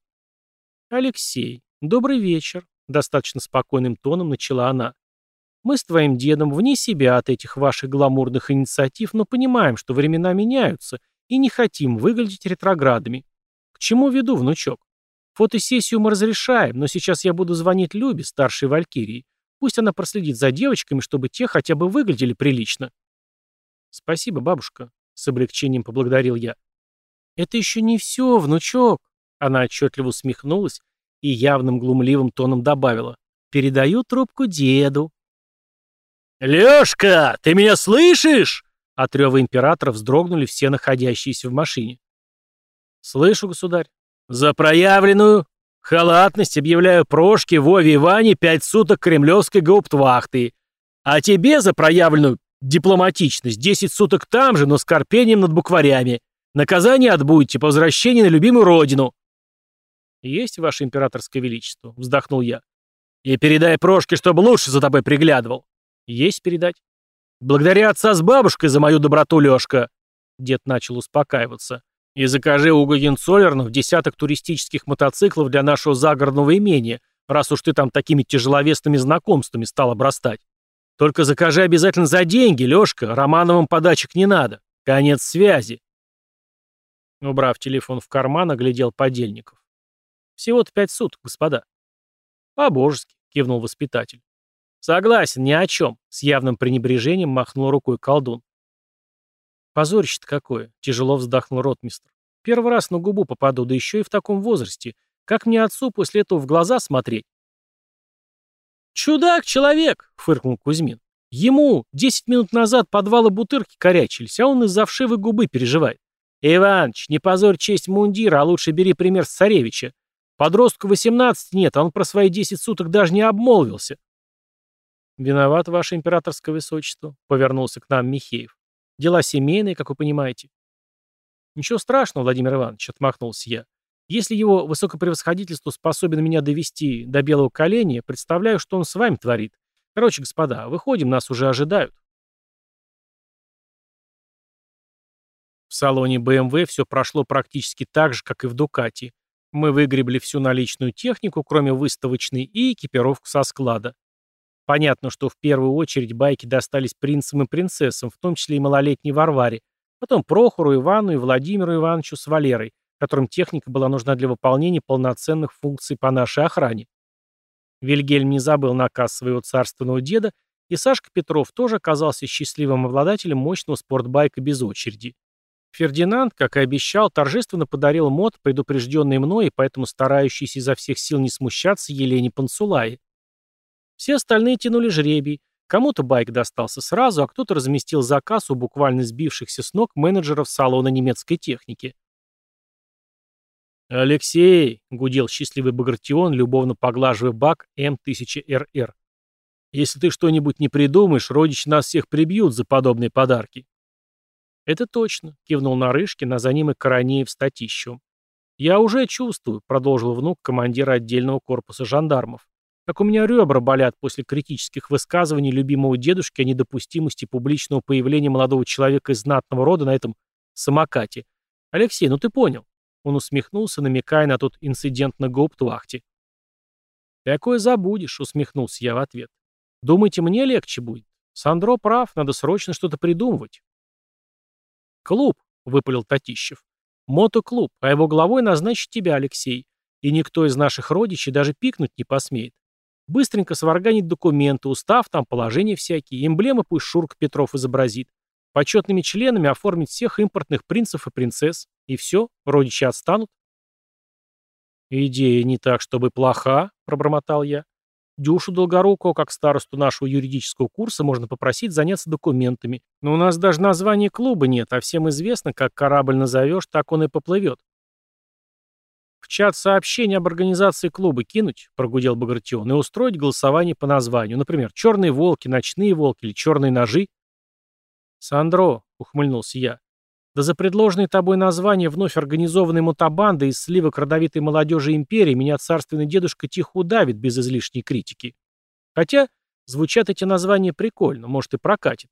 S1: «Алексей, добрый вечер», — достаточно спокойным тоном начала она. «Мы с твоим дедом вне себя от этих ваших гламурных инициатив, но понимаем, что времена меняются, и не хотим выглядеть ретроградами. К чему веду, внучок? Фотосессию мы разрешаем, но сейчас я буду звонить Любе, старшей Валькирии. Пусть она проследит за девочками, чтобы те хотя бы выглядели прилично. Спасибо, бабушка, с облегчением поблагодарил я. Это еще не все, внучок. Она отчетливо усмехнулась и явным глумливым тоном добавила. Передаю трубку деду. «Лешка, ты меня слышишь?» От рева императора вздрогнули все находящиеся в машине. «Слышу, государь», «За проявленную Халатность объявляю Прошке, Вове и Ване пять суток кремлевской гауптвахты. А тебе за проявленную дипломатичность десять суток там же, но с корпением над букварями. Наказание отбудете по возвращении на любимую родину. «Есть, ваше императорское величество», — вздохнул я. «И передай Прошке, чтобы лучше за тобой приглядывал». «Есть передать». «Благодаря отца с бабушкой за мою доброту, Лёшка», — дед начал успокаиваться. «И закажи у Гогенцоллернов десяток туристических мотоциклов для нашего загородного имения, раз уж ты там такими тяжеловесными знакомствами стал обрастать. Только закажи обязательно за деньги, Лёшка, Романовым подачек не надо. Конец связи». Убрав телефон в карман, оглядел подельников. «Всего-то пять суток, господа». «По-божески», — кивнул воспитатель. «Согласен, ни о чем», — с явным пренебрежением махнул рукой колдун. «Позорище-то какое!» — тяжело вздохнул ротмистр. «Первый раз на губу попаду, да еще и в таком возрасте. Как мне отцу после этого в глаза смотреть?» «Чудак-человек!» — фыркнул Кузьмин. «Ему десять минут назад подвалы бутырки корячились, а он из-за вшивой губы переживает. Иваныч, не позорь честь мундира, а лучше бери пример с царевича. Подростку 18 нет, а он про свои 10 суток даже не обмолвился. «Виноват, ваше императорское высочество», — повернулся к нам Михеев. «Дела семейные, как вы понимаете». «Ничего страшного, Владимир Иванович», — отмахнулся я. «Если его высокопревосходительство способен меня довести до белого коленя, представляю, что он с вами творит. Короче, господа, выходим, нас уже ожидают». В салоне BMW все прошло практически так же, как и в Дукати. Мы выгребли всю наличную технику, кроме выставочной, и экипировку со склада. Понятно, что в первую очередь байки достались принцам и принцессам, в том числе и малолетней Варваре, потом Прохору, Ивану и Владимиру Ивановичу с Валерой, которым техника была нужна для выполнения полноценных функций по нашей охране. Вильгельм не забыл наказ своего царственного деда, и Сашка Петров тоже оказался счастливым обладателем мощного спортбайка без очереди. Фердинанд, как и обещал, торжественно подарил мод, предупрежденный мной и поэтому старающийся изо всех сил не смущаться Елене Панцулае. Все остальные тянули жребий. Кому-то байк достался сразу, а кто-то разместил заказ у буквально сбившихся с ног менеджеров салона немецкой техники. «Алексей!» — гудел счастливый Багратион, любовно поглаживая бак М1000РР. «Если ты что-нибудь не придумаешь, родичи нас всех прибьют за подобные подарки». «Это точно», — кивнул Нарышкин, а за ним и Коронеев с. «Я уже чувствую», — продолжил внук командира отдельного корпуса жандармов, «как у меня ребра болят после критических высказываний любимого дедушки о недопустимости публичного появления молодого человека из знатного рода на этом самокате. Алексей, ну ты понял». Он усмехнулся, намекая на тот инцидент на гауптвахте. «Такое забудешь», — усмехнулся я в ответ. «Думаете, мне легче будет? Сандро прав, надо срочно что-то придумывать». «Клуб», — выпалил Татищев. «Мотоклуб, а его главой назначит тебя, Алексей. И никто из наших родичей даже пикнуть не посмеет. Быстренько сварганить документы, устав, там положения всякие, эмблемы пусть Шурка Петров изобразит. Почетными членами оформить всех импортных принцев и принцесс. И все, родичи отстанут». «Идея не так, чтобы плоха», — пробормотал я. Дюшу Долгорукого, как старосту нашего юридического курса, можно попросить заняться документами. Но у нас даже названия клуба нет, а всем известно, как корабль назовешь, так он и поплывет. «В чат сообщение об организации клуба кинуть», — прогудел Багратион, «и устроить голосование по названию. Например, «Черные волки», «Ночные волки» или «Черные ножи». «Сандро», — ухмыльнулся я, да за предложенные тобой названия вновь организованной мотобанды из сливок родовитой молодежи империи меня царственный дедушка тихо удавит без излишней критики. Хотя звучат эти названия прикольно, может и прокатит.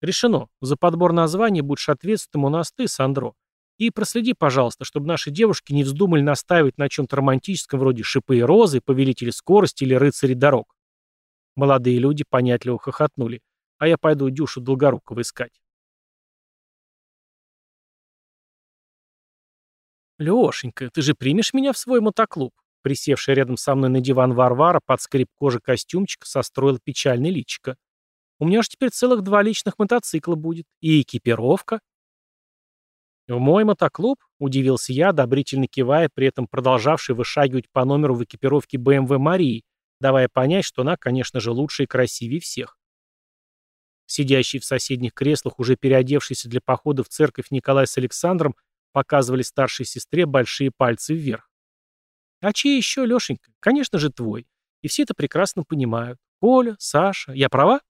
S1: Решено. За подбор названий будешь ответственным у нас ты, Сандро. И проследи, пожалуйста, чтобы наши девушки не вздумали настаивать на чем-то романтическом вроде «Шипы и розы», «Повелители скорости» или «Рыцари дорог». Молодые люди понятливо хохотнули. А я пойду Дюшу Долгорукова искать. «Лешенька, ты же примешь меня в свой мотоклуб?» Присевшая рядом со мной на диван Варвара под скрип кожи костюмчика состроил печальный личико. «У меня же теперь целых два личных мотоцикла будет. И экипировка». «В мой мотоклуб?» — удивился я, одобрительно кивая, при этом продолжавший вышагивать по номеру в экипировке БМВ Марии, давая понять, что она, конечно же, лучше и красивее всех. Сидящий в соседних креслах, уже переодевшийся для похода в церковь Николай с Александром, Показывали старшей сестре большие пальцы вверх. А чей еще, Лешенька? Конечно же, твой. И все это прекрасно понимают. Коля, Саша. Я права?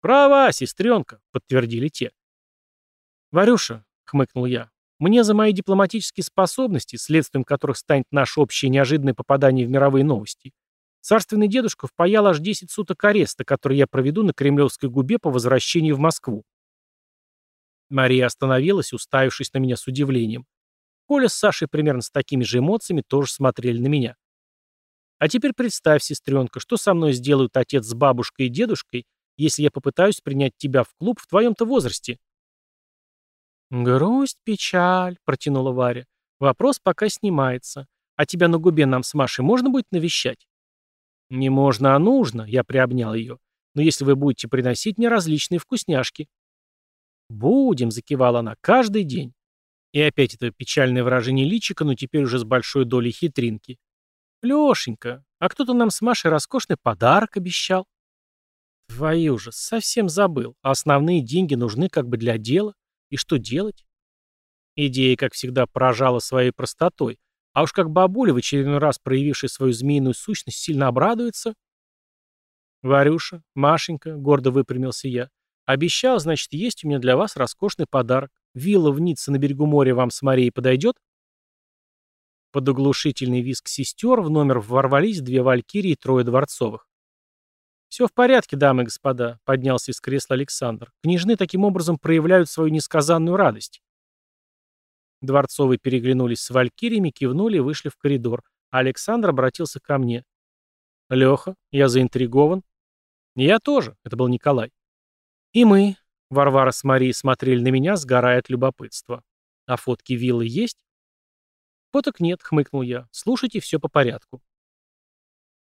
S1: Права, сестренка, подтвердили те. Варюша, хмыкнул я, мне за мои дипломатические способности, следствием которых станет наше общее неожиданное попадание в мировые новости, царственный дедушка впаял аж 10 суток ареста, который я проведу на Кремлевской губе по возвращении в Москву. Мария остановилась, уставившись на меня с удивлением. Коля с Сашей примерно с такими же эмоциями тоже смотрели на меня. А теперь представь, сестренка, что со мной сделают отец с бабушкой и дедушкой, если я попытаюсь принять тебя в клуб в твоем-то возрасте. «Грусть, печаль», — протянула Варя. «Вопрос пока снимается. А тебя на губе нам с Машей можно будет навещать?» «Не можно, а нужно», — я приобнял ее. «Но если вы будете приносить мне различные вкусняшки». «Будем», — закивала она, — «каждый день». И опять это печальное выражение личика, но теперь уже с большой долей хитринки. «Лешенька, а кто-то нам с Машей роскошный подарок обещал». «Твою же, совсем забыл. А основные деньги нужны как бы для дела. И что делать? Идея, как всегда, поражала своей простотой. А уж как бабуля, в очередной раз проявившая свою змеиную сущность, сильно обрадуется. «Варюша, Машенька», — гордо выпрямился я, — «обещал, значит, есть у меня для вас роскошный подарок. Вилла в Ницце на берегу моря вам с Марией подойдет?» Под оглушительный визг сестер в номер ворвались две валькирии и трое дворцовых. «Все в порядке, дамы и господа», — поднялся из кресла Александр. «Княжны таким образом проявляют свою несказанную радость». Дворцовые переглянулись с валькириями, кивнули и вышли в коридор. А Александр обратился ко мне. «Леха, я заинтригован». «Я тоже», — это был Николай. «И мы», — Варвара с Марией смотрели на меня, сгорая от любопытства. «А фотки виллы есть?» «Фоток нет», — хмыкнул я. «Слушайте все по порядку».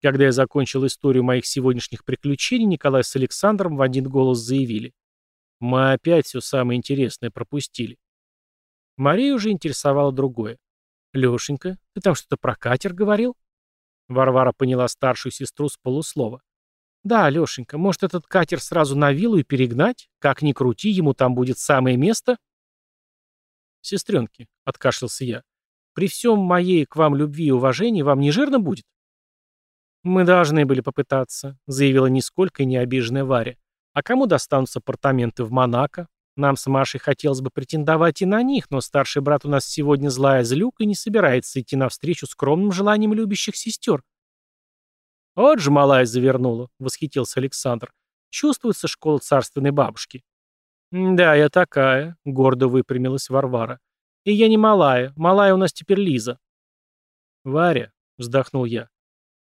S1: Когда я закончил историю моих сегодняшних приключений, Николай с Александром в один голос заявили. Мы опять все самое интересное пропустили. Марию уже интересовало другое. «Лешенька, ты там что-то про катер говорил?» Варвара поняла старшую сестру с полуслова. «Да, Лешенька, может, этот катер сразу на виллу и перегнать? Как ни крути, ему там будет самое место?» «Сестренки», — откашлялся я, — «при всем моей к вам любви и уважении вам не жирно будет?» «Мы должны были попытаться», — заявила нисколько не обиженная Варя. «А кому достанутся апартаменты в Монако? Нам с Машей хотелось бы претендовать и на них, но старший брат у нас сегодня злая злюка и не собирается идти навстречу скромным желаниям любящих сестер». «Вот же малая завернула», — восхитился Александр. «Чувствуется школа царственной бабушки». «Да, я такая», — гордо выпрямилась Варвара. «И я не малая. Малая у нас теперь Лиза». «Варя», — вздохнул я,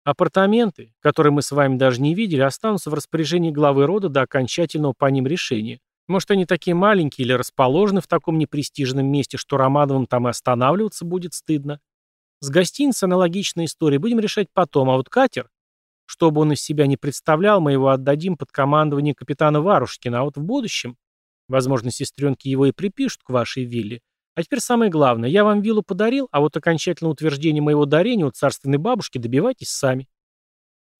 S1: Апартаменты, которые мы с вами даже не видели, останутся в распоряжении главы рода до окончательного по ним решения. Может, они такие маленькие или расположены в таком непрестижном месте, что Романовым там и останавливаться будет стыдно. С гостиницей аналогичная история, будем решать потом, а вот катер, что бы он из себя не представлял, мы его отдадим под командование капитана Варушкина, а вот в будущем, возможно, сестренки его и припишут к вашей вилле, а теперь самое главное. Я вам виллу подарил, а вот окончательное утверждение моего дарения у царственной бабушки добивайтесь сами.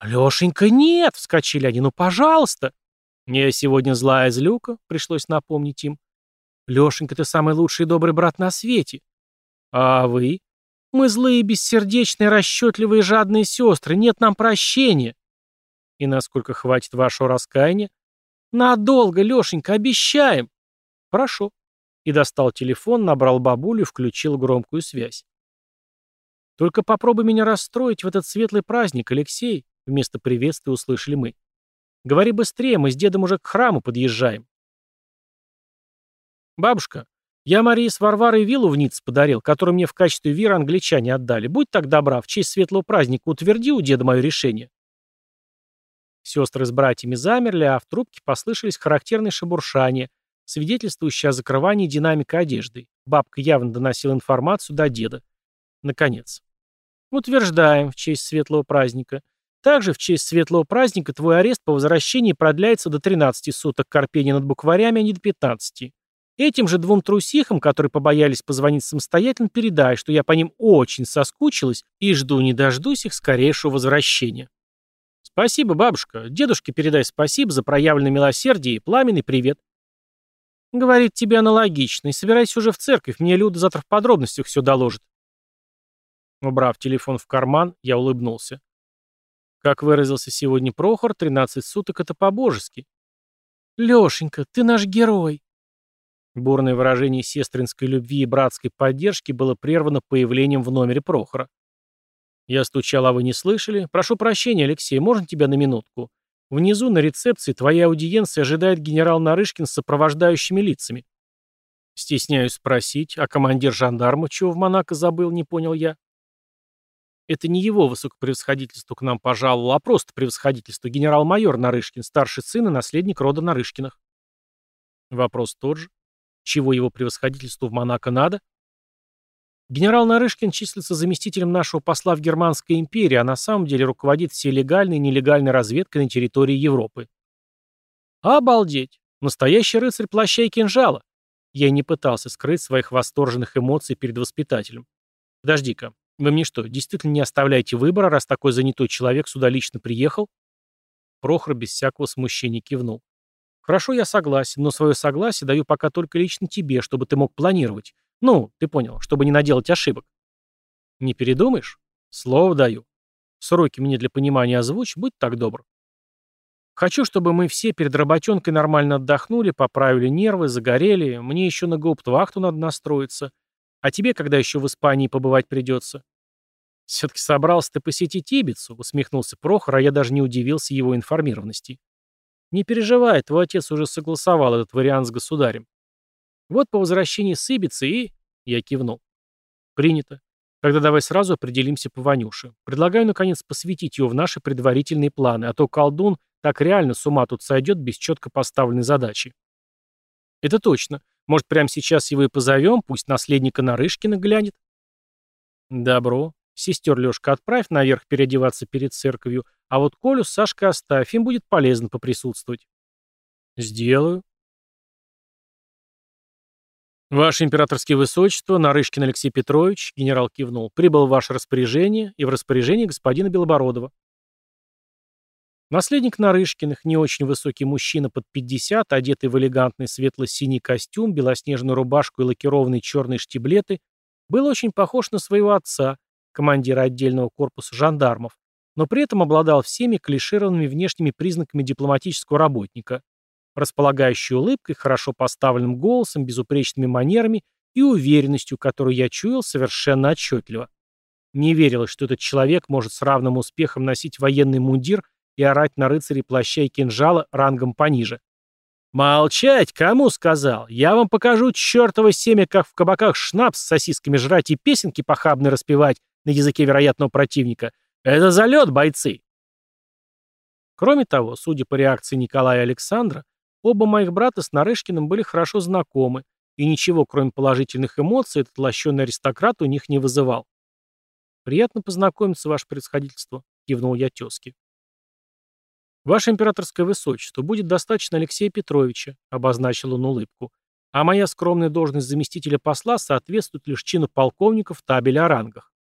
S1: «Лешенька, нет!» — вскочили они. «Ну, пожалуйста!» «Я сегодня злая злюка», — пришлось напомнить им. «Лешенька, ты самый лучший и добрый брат на свете». «А вы?» «Мы злые, бессердечные, расчетливые, жадные сестры. Нет нам прощения». «И насколько хватит вашего раскаяния?» «Надолго, Лешенька, обещаем». «Хорошо и достал телефон, набрал бабулю включил громкую связь. «Только попробуй меня расстроить в этот светлый праздник, Алексей», — вместо приветствия услышали мы. «Говори быстрее, мы с дедом уже к храму подъезжаем». «Бабушка, я Марии с Варварой виллу в Ницце подарил, которую мне в качестве вира англичане отдали. Будь так добра, в честь светлого праздника утверди у деда мое решение». Сестры с братьями замерли, а в трубке послышались характерные шебуршания — свидетельствующий о закрывании динамика одежды. Бабка явно доносила информацию до деда. Наконец. Утверждаем в честь светлого праздника. Также в честь светлого праздника твой арест по возвращении продляется до 13 суток корпения над букварями, а не до 15. Этим же двум трусихам, которые побоялись позвонить самостоятельно, передай, что я по ним очень соскучилась и жду не дождусь их скорейшего возвращения. Спасибо, бабушка. Дедушке передай спасибо за проявленное милосердие и пламенный привет. Говорит тебе аналогично. И собирайся уже в церковь. Мне Люда завтра в подробностях все доложит. Убрав телефон в карман, я улыбнулся. Как выразился сегодня Прохор, 13 суток — это по-божески. «Лешенька, ты наш герой!» Бурное выражение сестринской любви и братской поддержки было прервано появлением в номере Прохора. Я стучал, а вы не слышали? Прошу прощения, Алексей, можно тебя на минутку? Внизу на рецепции твоя аудиенция ожидает генерал Нарышкин с сопровождающими лицами. Стесняюсь спросить, а командир жандарма чего в Монако забыл, не понял я. Это не его высокопревосходительство к нам пожаловал, а просто превосходительство генерал-майор Нарышкин, старший сын и наследник рода Нарышкиных. Вопрос тот же. Чего его превосходительству в Монако надо? Генерал Нарышкин числится заместителем нашего посла в Германской империи, а на самом деле руководит всей легальной и нелегальной разведкой на территории Европы. Обалдеть! Настоящий рыцарь плаща и кинжала. Я не пытался скрыть своих восторженных эмоций перед воспитателем. Подожди-ка, вы мне что, действительно не оставляете выбора, раз такой занятой человек сюда лично приехал? Прохор без всякого смущения кивнул. Хорошо, я согласен, но свое согласие даю пока только лично тебе, чтобы ты мог планировать. Ну, ты понял, чтобы не наделать ошибок. Не передумаешь? Слово даю. Сроки мне для понимания озвучь, будь так добр. Хочу, чтобы мы все перед работенкой нормально отдохнули, поправили нервы, загорели. Мне еще на гауптвахту надо настроиться. А тебе когда еще в Испании побывать придется? Все-таки собрался ты посетить Ибицу, усмехнулся Прохор, а я даже не удивился его информированности. Не переживай, твой отец уже согласовал этот вариант с государем. Вот по возвращении с Ибицы и... Я кивнул. Принято. Тогда давай сразу определимся по Ванюше. Предлагаю, наконец, посвятить его в наши предварительные планы, а то колдун так реально с ума тут сойдет без четко поставленной задачи. Это точно. Может, прямо сейчас его и позовем, пусть наследника Нарышкина глянет? Добро. Сестер Лешка отправь наверх переодеваться перед церковью, а вот Колю с Сашкой оставь, им будет полезно поприсутствовать. Сделаю. «Ваше императорское высочество, Нарышкин Алексей Петрович», — генерал кивнул, — «прибыл в ваше распоряжение и в распоряжение господина Белобородова». Наследник Нарышкиных, не очень высокий мужчина под 50, одетый в элегантный светло-синий костюм, белоснежную рубашку и лакированные черные штиблеты, был очень похож на своего отца, командира отдельного корпуса жандармов, но при этом обладал всеми клишированными внешними признаками дипломатического работника располагающей улыбкой, хорошо поставленным голосом, безупречными манерами и уверенностью, которую я чуял совершенно отчетливо. Не верилось, что этот человек может с равным успехом носить военный мундир и орать на рыцаре плаща и кинжала рангом пониже. «Молчать! Кому сказал? Я вам покажу чертово семя, как в кабаках шнапс с сосисками жрать и песенки похабные распевать на языке вероятного противника. Это залет, бойцы!» Кроме того, судя по реакции Николая и Александра, Оба моих брата с Нарышкиным были хорошо знакомы, и ничего, кроме положительных эмоций, этот лощеный аристократ у них не вызывал. «Приятно познакомиться, ваше происходительство», — кивнул я тезке. «Ваше императорское высочество, будет достаточно Алексея Петровича», — обозначил он улыбку. «А моя скромная должность заместителя посла соответствует лишь чину полковника в табеле о рангах».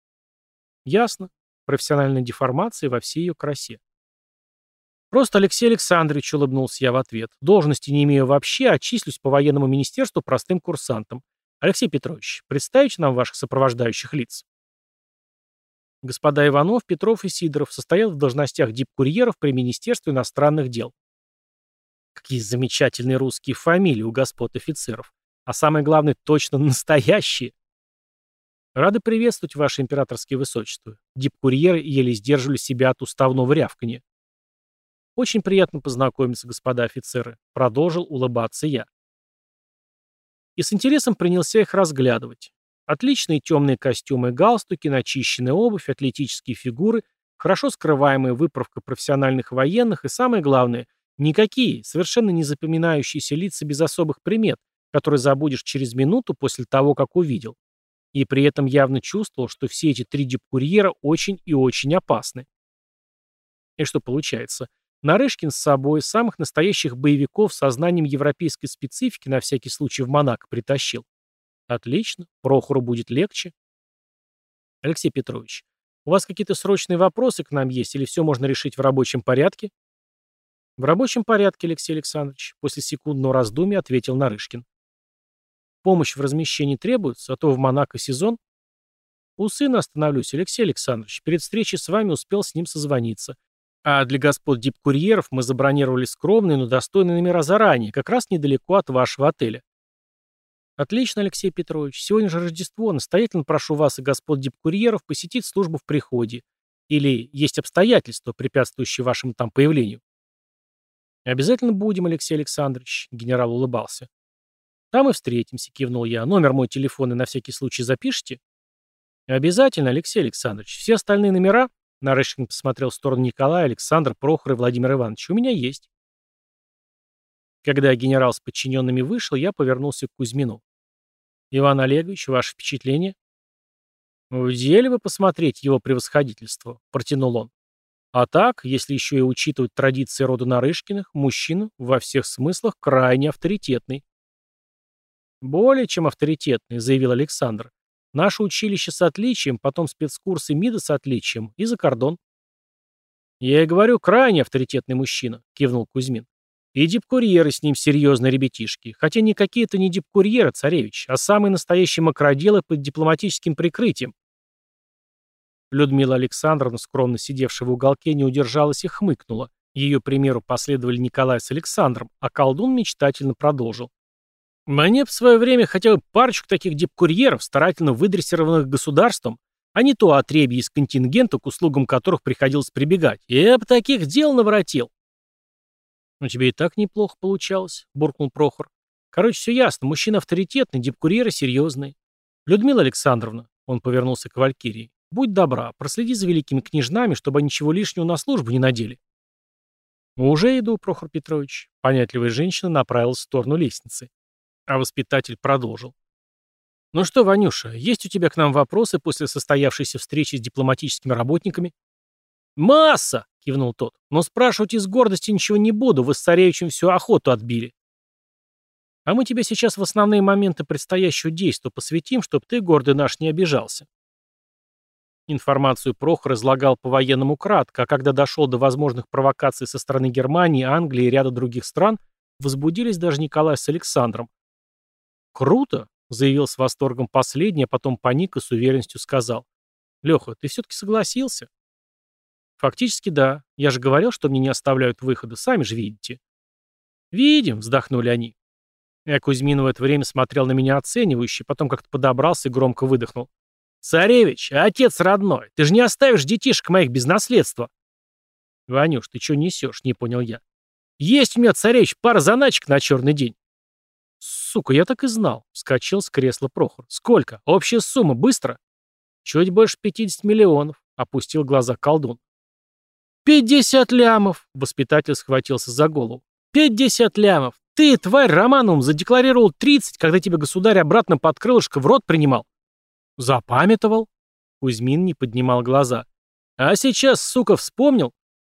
S1: «Ясно. Профессиональная деформация во всей ее красе». «Просто Алексей Александрович», — улыбнулся я в ответ. «Должности не имею вообще, а числюсь по военному министерству простым курсантом. Алексей Петрович, представите нам ваших сопровождающих лиц». Господа Иванов, Петров и Сидоров состоят в должностях дипкурьеров при Министерстве иностранных дел. Какие замечательные русские фамилии у господ офицеров. А самое главное, точно настоящие. Рады приветствовать, ваше императорское высочество. Дипкурьеры еле сдерживали себя от уставного рявкания. «Очень приятно познакомиться, господа офицеры», — продолжил улыбаться я. И с интересом принялся их разглядывать. Отличные темные костюмы и галстуки, начищенная обувь, атлетические фигуры, хорошо скрываемая выправка профессиональных военных и, самое главное, никакие, совершенно не запоминающиеся лица без особых примет, которые забудешь через минуту после того, как увидел. И при этом явно чувствовал, что все эти три дипкурьера очень и очень опасны. И что получается? Нарышкин с собой самых настоящих боевиков со знанием европейской специфики на всякий случай в Монако притащил. Отлично, Прохору будет легче. Алексей Петрович, у вас какие-то срочные вопросы к нам есть или все можно решить в рабочем порядке? В рабочем порядке, Алексей Александрович, после секундного раздумья ответил Нарышкин. Помощь в размещении требуется, а то в Монако сезон. У сына остановлюсь, Алексей Александрович. Перед встречей с вами успел с ним созвониться. А для господ дипкурьеров мы забронировали скромные, но достойные номера заранее, как раз недалеко от вашего отеля. Отлично, Алексей Петрович. Сегодня же Рождество. Настоятельно прошу вас и господ дипкурьеров посетить службу в приходе. Или есть обстоятельства, препятствующие вашему там появлению? Обязательно будем, Алексей Александрович, генерал улыбался. Там и встретимся, кивнул я. Номер мой телефона на всякий случай запишите? Обязательно, Алексей Александрович. Все остальные номера, Нарышкин посмотрел в сторону Николая, Александр, Прохор и Владимир Иванович, у меня есть. Когда генерал с подчиненными вышел, я повернулся к Кузьмину. «Иван Олегович, ваше впечатление?» «В деле вы посмотреть его превосходительство», — протянул он. «А так, если еще и учитывать традиции рода Нарышкиных, мужчина во всех смыслах крайне авторитетный». «Более чем авторитетный», — заявил Александр. «Наше училище с отличием, потом спецкурсы МИДа с отличием и за кордон». «Я и говорю, крайне авторитетный мужчина», — кивнул Кузьмин. И дипкурьеры с ним серьезные ребятишки. Хотя никакие это не дипкурьеры, царевич, а самые настоящие макроделы под дипломатическим прикрытием. Людмила Александровна, скромно сидевшая в уголке, не удержалась и хмыкнула. Ее примеру последовали Николай с Александром, а колдун мечтательно продолжил. «Мне в свое время хотя бы парочку таких дипкурьеров, старательно выдрессированных государством, а не то отребье из контингента, к услугам которых приходилось прибегать. Я бы таких дел наворотил. «У тебя и так неплохо получалось», — буркнул Прохор. «Короче, все ясно. Мужчина авторитетный, дипкурьеры серьезные. Людмила Александровна», — он повернулся к Валькирии, — «будь добра, проследи за великими княжнами, чтобы ничего лишнего на службу не надели». «Уже иду, Прохор Петрович», — понятливая женщина направилась в сторону лестницы. А воспитатель продолжил. «Ну что, Ванюша, есть у тебя к нам вопросы после состоявшейся встречи с дипломатическими работниками?» «Масса!» — кивнул тот. «Но спрашивать из гордости ничего не буду, вы с царевичем всю охоту отбили». «А мы тебе сейчас в основные моменты предстоящего действия посвятим, чтобы ты, гордый наш, не обижался». Информацию Прохор излагал по-военному кратко, а когда дошел до возможных провокаций со стороны Германии, Англии и ряда других стран, возбудились даже Николай с Александром. «Круто!» — заявил с восторгом последний, а потом паник и с уверенностью сказал. «Леха, ты все-таки согласился?» Фактически да. Я же говорил, что мне не оставляют выхода, сами же видите. Видим, вздохнули они. Я Кузьмин в это время смотрел на меня оценивающе, потом как-то подобрался и громко выдохнул. «Царевич, отец родной, ты же не оставишь детишек моих без наследства!» «Ванюш, ты что несешь?» — не понял я. «Есть у меня, царевич, пара заначек на черный день». «Сука, я так и знал», — вскочил с кресла Прохор. «Сколько? Общая сумма, быстро?» «Чуть больше пятидесяти миллионов», — опустил глаза колдун. «Пятьдесят лямов!» — воспитатель схватился за голову. «Пятьдесят лямов! Ты, тварь, Романовым, задекларировал тридцать, когда тебя государь обратно под крылышко в рот принимал». «Запамятовал?» Кузьмин не поднимал глаза. «А сейчас, сука, вспомнил?»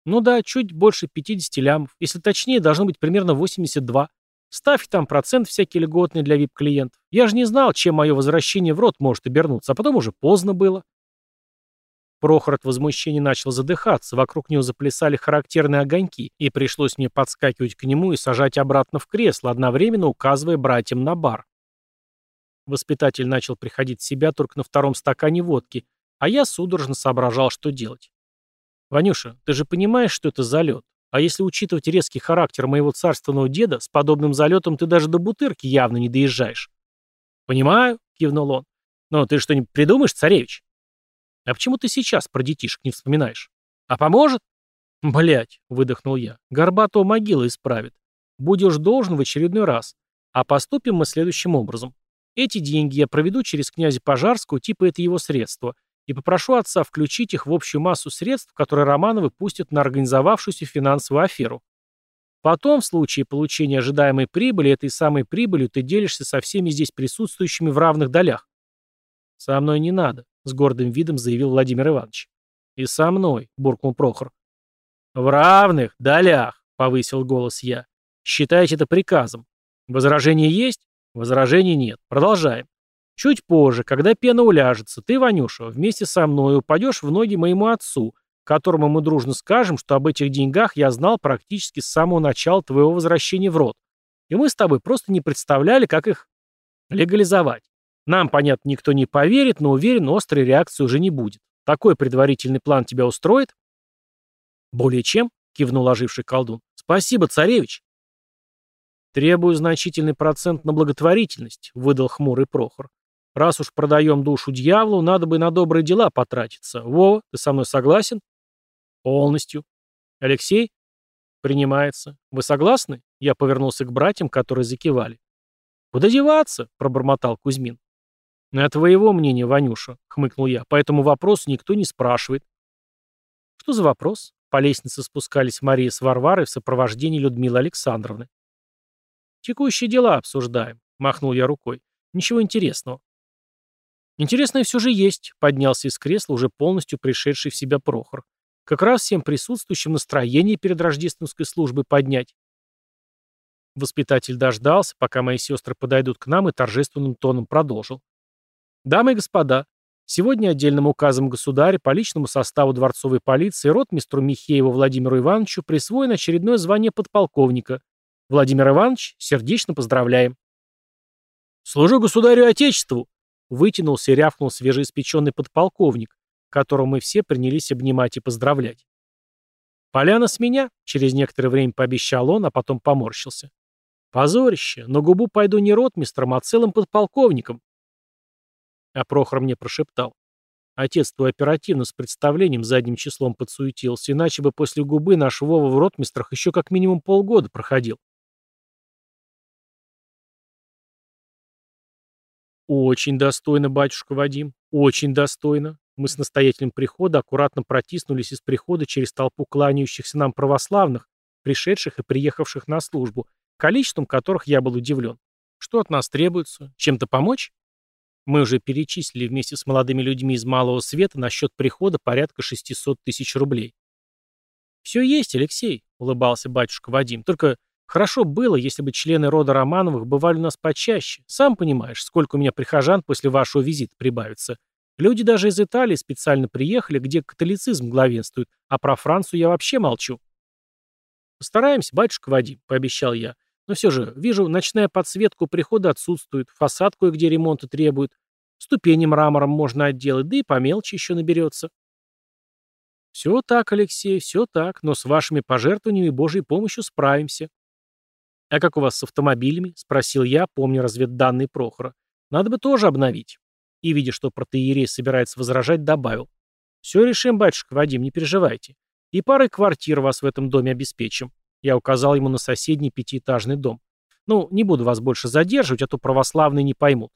S1: «Ну да, чуть больше пятидесяти лямов. Если точнее, должно быть примерно восемьдесят два. Ставь там процент всякий льготный для вип-клиентов. Я же не знал, чем мое возвращение в рот может обернуться, а потом уже поздно было». Прохор от возмущения начал задыхаться, вокруг него заплясали характерные огоньки, и пришлось мне подскакивать к нему и сажать обратно в кресло, одновременно указывая братьям на бар. Воспитатель начал приходить в себя только на втором стакане водки, а я судорожно соображал, что делать. «Ванюша, ты же понимаешь, что это залет? А если учитывать резкий характер моего царственного деда, с подобным залетом ты даже до бутырки явно не доезжаешь». «Понимаю», — кивнул он. «Но ты что-нибудь придумаешь, царевич?» А почему ты сейчас про детишек не вспоминаешь? А поможет? Блять, выдохнул я. Горбатого могила исправит. Будешь должен в очередной раз. А поступим мы следующим образом. Эти деньги я проведу через князя Пожарского, типа это его средства, и попрошу отца включить их в общую массу средств, которые Романовы пустят на организовавшуюся финансовую аферу. Потом, в случае получения ожидаемой прибыли, этой самой прибылью ты делишься со всеми здесь присутствующими в равных долях. Со мной не надо с гордым видом заявил Владимир Иванович. «И со мной», — буркнул Прохор. «В равных долях», — повысил голос я. «Считайте это приказом. Возражение есть? Возражений нет. Продолжаем. Чуть позже, когда пена уляжется, ты, Ванюша, вместе со мной упадешь в ноги моему отцу, которому мы дружно скажем, что об этих деньгах я знал практически с самого начала твоего возвращения в род. И мы с тобой просто не представляли, как их легализовать. Нам, понятно, никто не поверит, но уверен, острой реакции уже не будет. Такой предварительный план тебя устроит? Более чем, кивнул оживший колдун. Спасибо, царевич. Требую значительный процент на благотворительность, выдал хмурый Прохор. Раз уж продаем душу дьяволу, надо бы на добрые дела потратиться. Во, ты со мной согласен? Полностью. Алексей? Принимается. Вы согласны? Я повернулся к братьям, которые закивали. Куда деваться? Пробормотал Кузьмин. «Это твоего мнения, Ванюша», — хмыкнул я. «По этому вопросу никто не спрашивает». «Что за вопрос?» По лестнице спускались Мария с Варварой в сопровождении Людмилы Александровны. «Текущие дела обсуждаем», — махнул я рукой. «Ничего интересного». «Интересное все же есть», — поднялся из кресла уже полностью пришедший в себя Прохор. «Как раз всем присутствующим настроение перед рождественской службой поднять». Воспитатель дождался, пока мои сестры подойдут к нам и торжественным тоном продолжил. «Дамы и господа, сегодня отдельным указом государя по личному составу дворцовой полиции ротмистру Михееву Владимиру Ивановичу присвоено очередное звание подполковника. Владимир Иванович, сердечно поздравляем». «Служу государю и Отечеству!» Вытянулся и рявкнул свежеиспеченный подполковник, которого мы все принялись обнимать и поздравлять. «Поляна с меня», — через некоторое время пообещал он, а потом поморщился. Позорище, на губу пойду не ротмистром, а целым подполковником. А Прохор мне прошептал. Отец твой оперативно с представлением задним числом подсуетился, иначе бы после губы наш Вова в ротмистрах еще как минимум полгода проходил. Очень достойно, батюшка Вадим, очень достойно. Мы с настоятелем прихода аккуратно протиснулись из прихода через толпу кланяющихся нам православных, пришедших и приехавших на службу, количеством которых я был удивлен. Что от нас требуется? Чем-то помочь? Мы уже перечислили вместе с молодыми людьми из Малого Света на счет прихода порядка 600 тысяч рублей. «Все есть, Алексей», — улыбался батюшка Вадим. «Только хорошо было, если бы члены рода Романовых бывали у нас почаще. Сам понимаешь, сколько у меня прихожан после вашего визита прибавится. Люди даже из Италии специально приехали, где католицизм главенствует, а про Францию я вообще молчу». «Постараемся, батюшка Вадим», — пообещал я. Но все же, вижу, ночная подсветка у прихода отсутствует, фасад кое-где ремонта требует, ступени мрамором можно отделать, да и по еще наберется. Все так, Алексей, все так, но с вашими пожертвованиями и Божьей помощью справимся. А как у вас с автомобилями? Спросил я, помня разведданные Прохора. Надо бы тоже обновить. И, видя, что протеерей собирается возражать, добавил. Все решим, батюшка Вадим, не переживайте. И парой квартир вас в этом доме обеспечим. Я указал ему на соседний пятиэтажный дом. Ну, не буду вас больше задерживать, а то православные не поймут.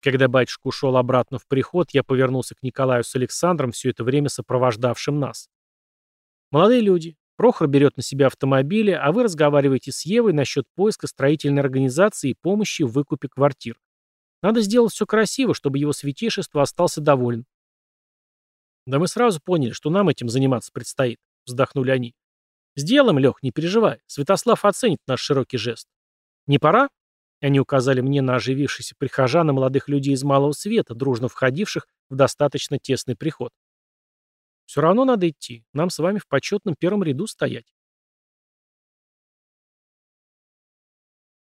S1: Когда батюшка ушел обратно в приход, я повернулся к Николаю с Александром, все это время сопровождавшим нас. «Молодые люди, Прохор берет на себя автомобили, а вы разговариваете с Евой насчет поиска строительной организации и помощи в выкупе квартир. Надо сделать все красиво, чтобы его святейшество остался доволен». «Да мы сразу поняли, что нам этим заниматься предстоит», — вздохнули они. «Сделаем, Лех, не переживай. Святослав оценит наш широкий жест. Не пора?» Они указали мне на оживившихся прихожан и молодых людей из малого света, дружно входивших в достаточно тесный приход. «Все равно надо идти. Нам с вами в почетном первом ряду стоять».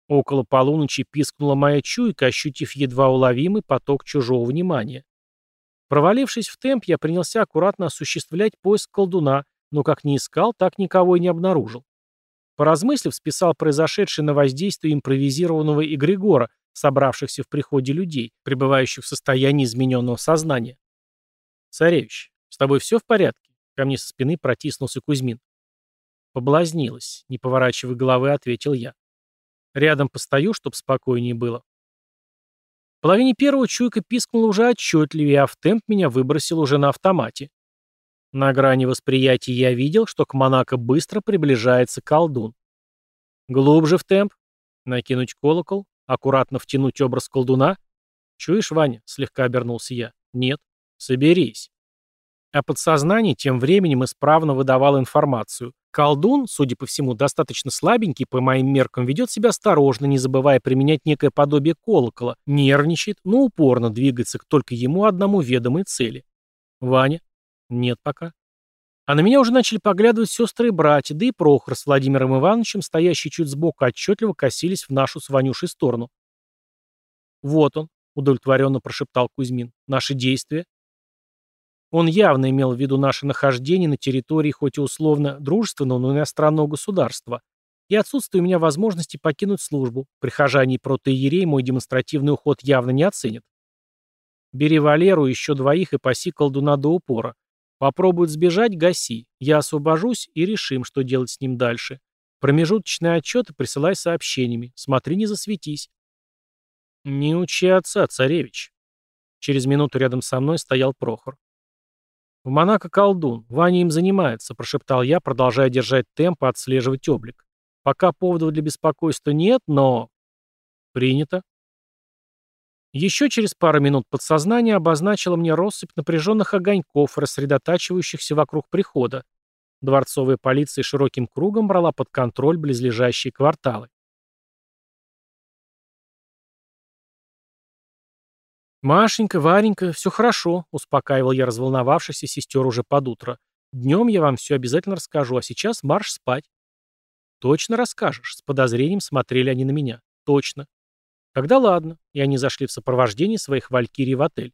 S1: Около полуночи пискнула моя чуйка, ощутив едва уловимый поток чужого внимания. Провалившись в темп, я принялся аккуратно осуществлять поиск колдуна, но как ни искал, так никого и не обнаружил. Поразмыслив, списал произошедшее на воздействие импровизированного эгрегора, собравшихся в приходе людей, пребывающих в состоянии измененного сознания. «Царевич, с тобой все в порядке?» Ко мне со спины протиснулся Кузьмин. Поблазнилась, не поворачивая головы, ответил я. Рядом постою, чтоб спокойнее было. В половине первого чуйка пискнула уже отчетливее, а в темп меня выбросил уже на автомате. На грани восприятия я видел, что к Монако быстро приближается колдун. Глубже в темп. Накинуть колокол. Аккуратно втянуть образ колдуна. Чуешь, Ваня? Слегка обернулся я. Нет. Соберись. А подсознание тем временем исправно выдавало информацию. Колдун, судя по всему, достаточно слабенький, по моим меркам, ведет себя осторожно, не забывая применять некое подобие колокола, нервничает, но упорно двигается к только ему одному ведомой цели. Ваня, нет пока. А на меня уже начали поглядывать сестры и братья, да и Прохор с Владимиром Ивановичем, стоящие чуть сбоку, отчетливо косились в нашу с Ванюшей сторону. Вот он, удовлетворенно прошептал Кузьмин. Наши действия? Он явно имел в виду наше нахождение на территории хоть и условно дружественного, но иностранного государства, и отсутствие у меня возможности покинуть службу. Прихожане и протоиерей мой демонстративный уход явно не оценят. Бери Валеру, еще двоих и паси колдуна до упора. Попробуют сбежать, гаси. Я освобожусь и решим, что делать с ним дальше. Промежуточные отчеты присылай сообщениями. Смотри, не засветись. Не учи отца, царевич. Через минуту рядом со мной стоял Прохор. «В Монако колдун. Ваня им занимается», — прошептал я, продолжая держать темп и отслеживать облик. «Пока поводов для беспокойства нет, но...» «Принято». Еще через пару минут подсознание обозначило мне россыпь напряженных огоньков, рассредотачивающихся вокруг прихода. Дворцовая полиция широким кругом брала под контроль близлежащие кварталы. «Машенька, Варенька, все хорошо», — успокаивал я разволновавшихся сестер уже под утро. «Днем я вам все обязательно расскажу, а сейчас марш спать». «Точно расскажешь?» — с подозрением смотрели они на меня. «Точно». «Тогда ладно», и они зашли в сопровождении своих валькирий в отель.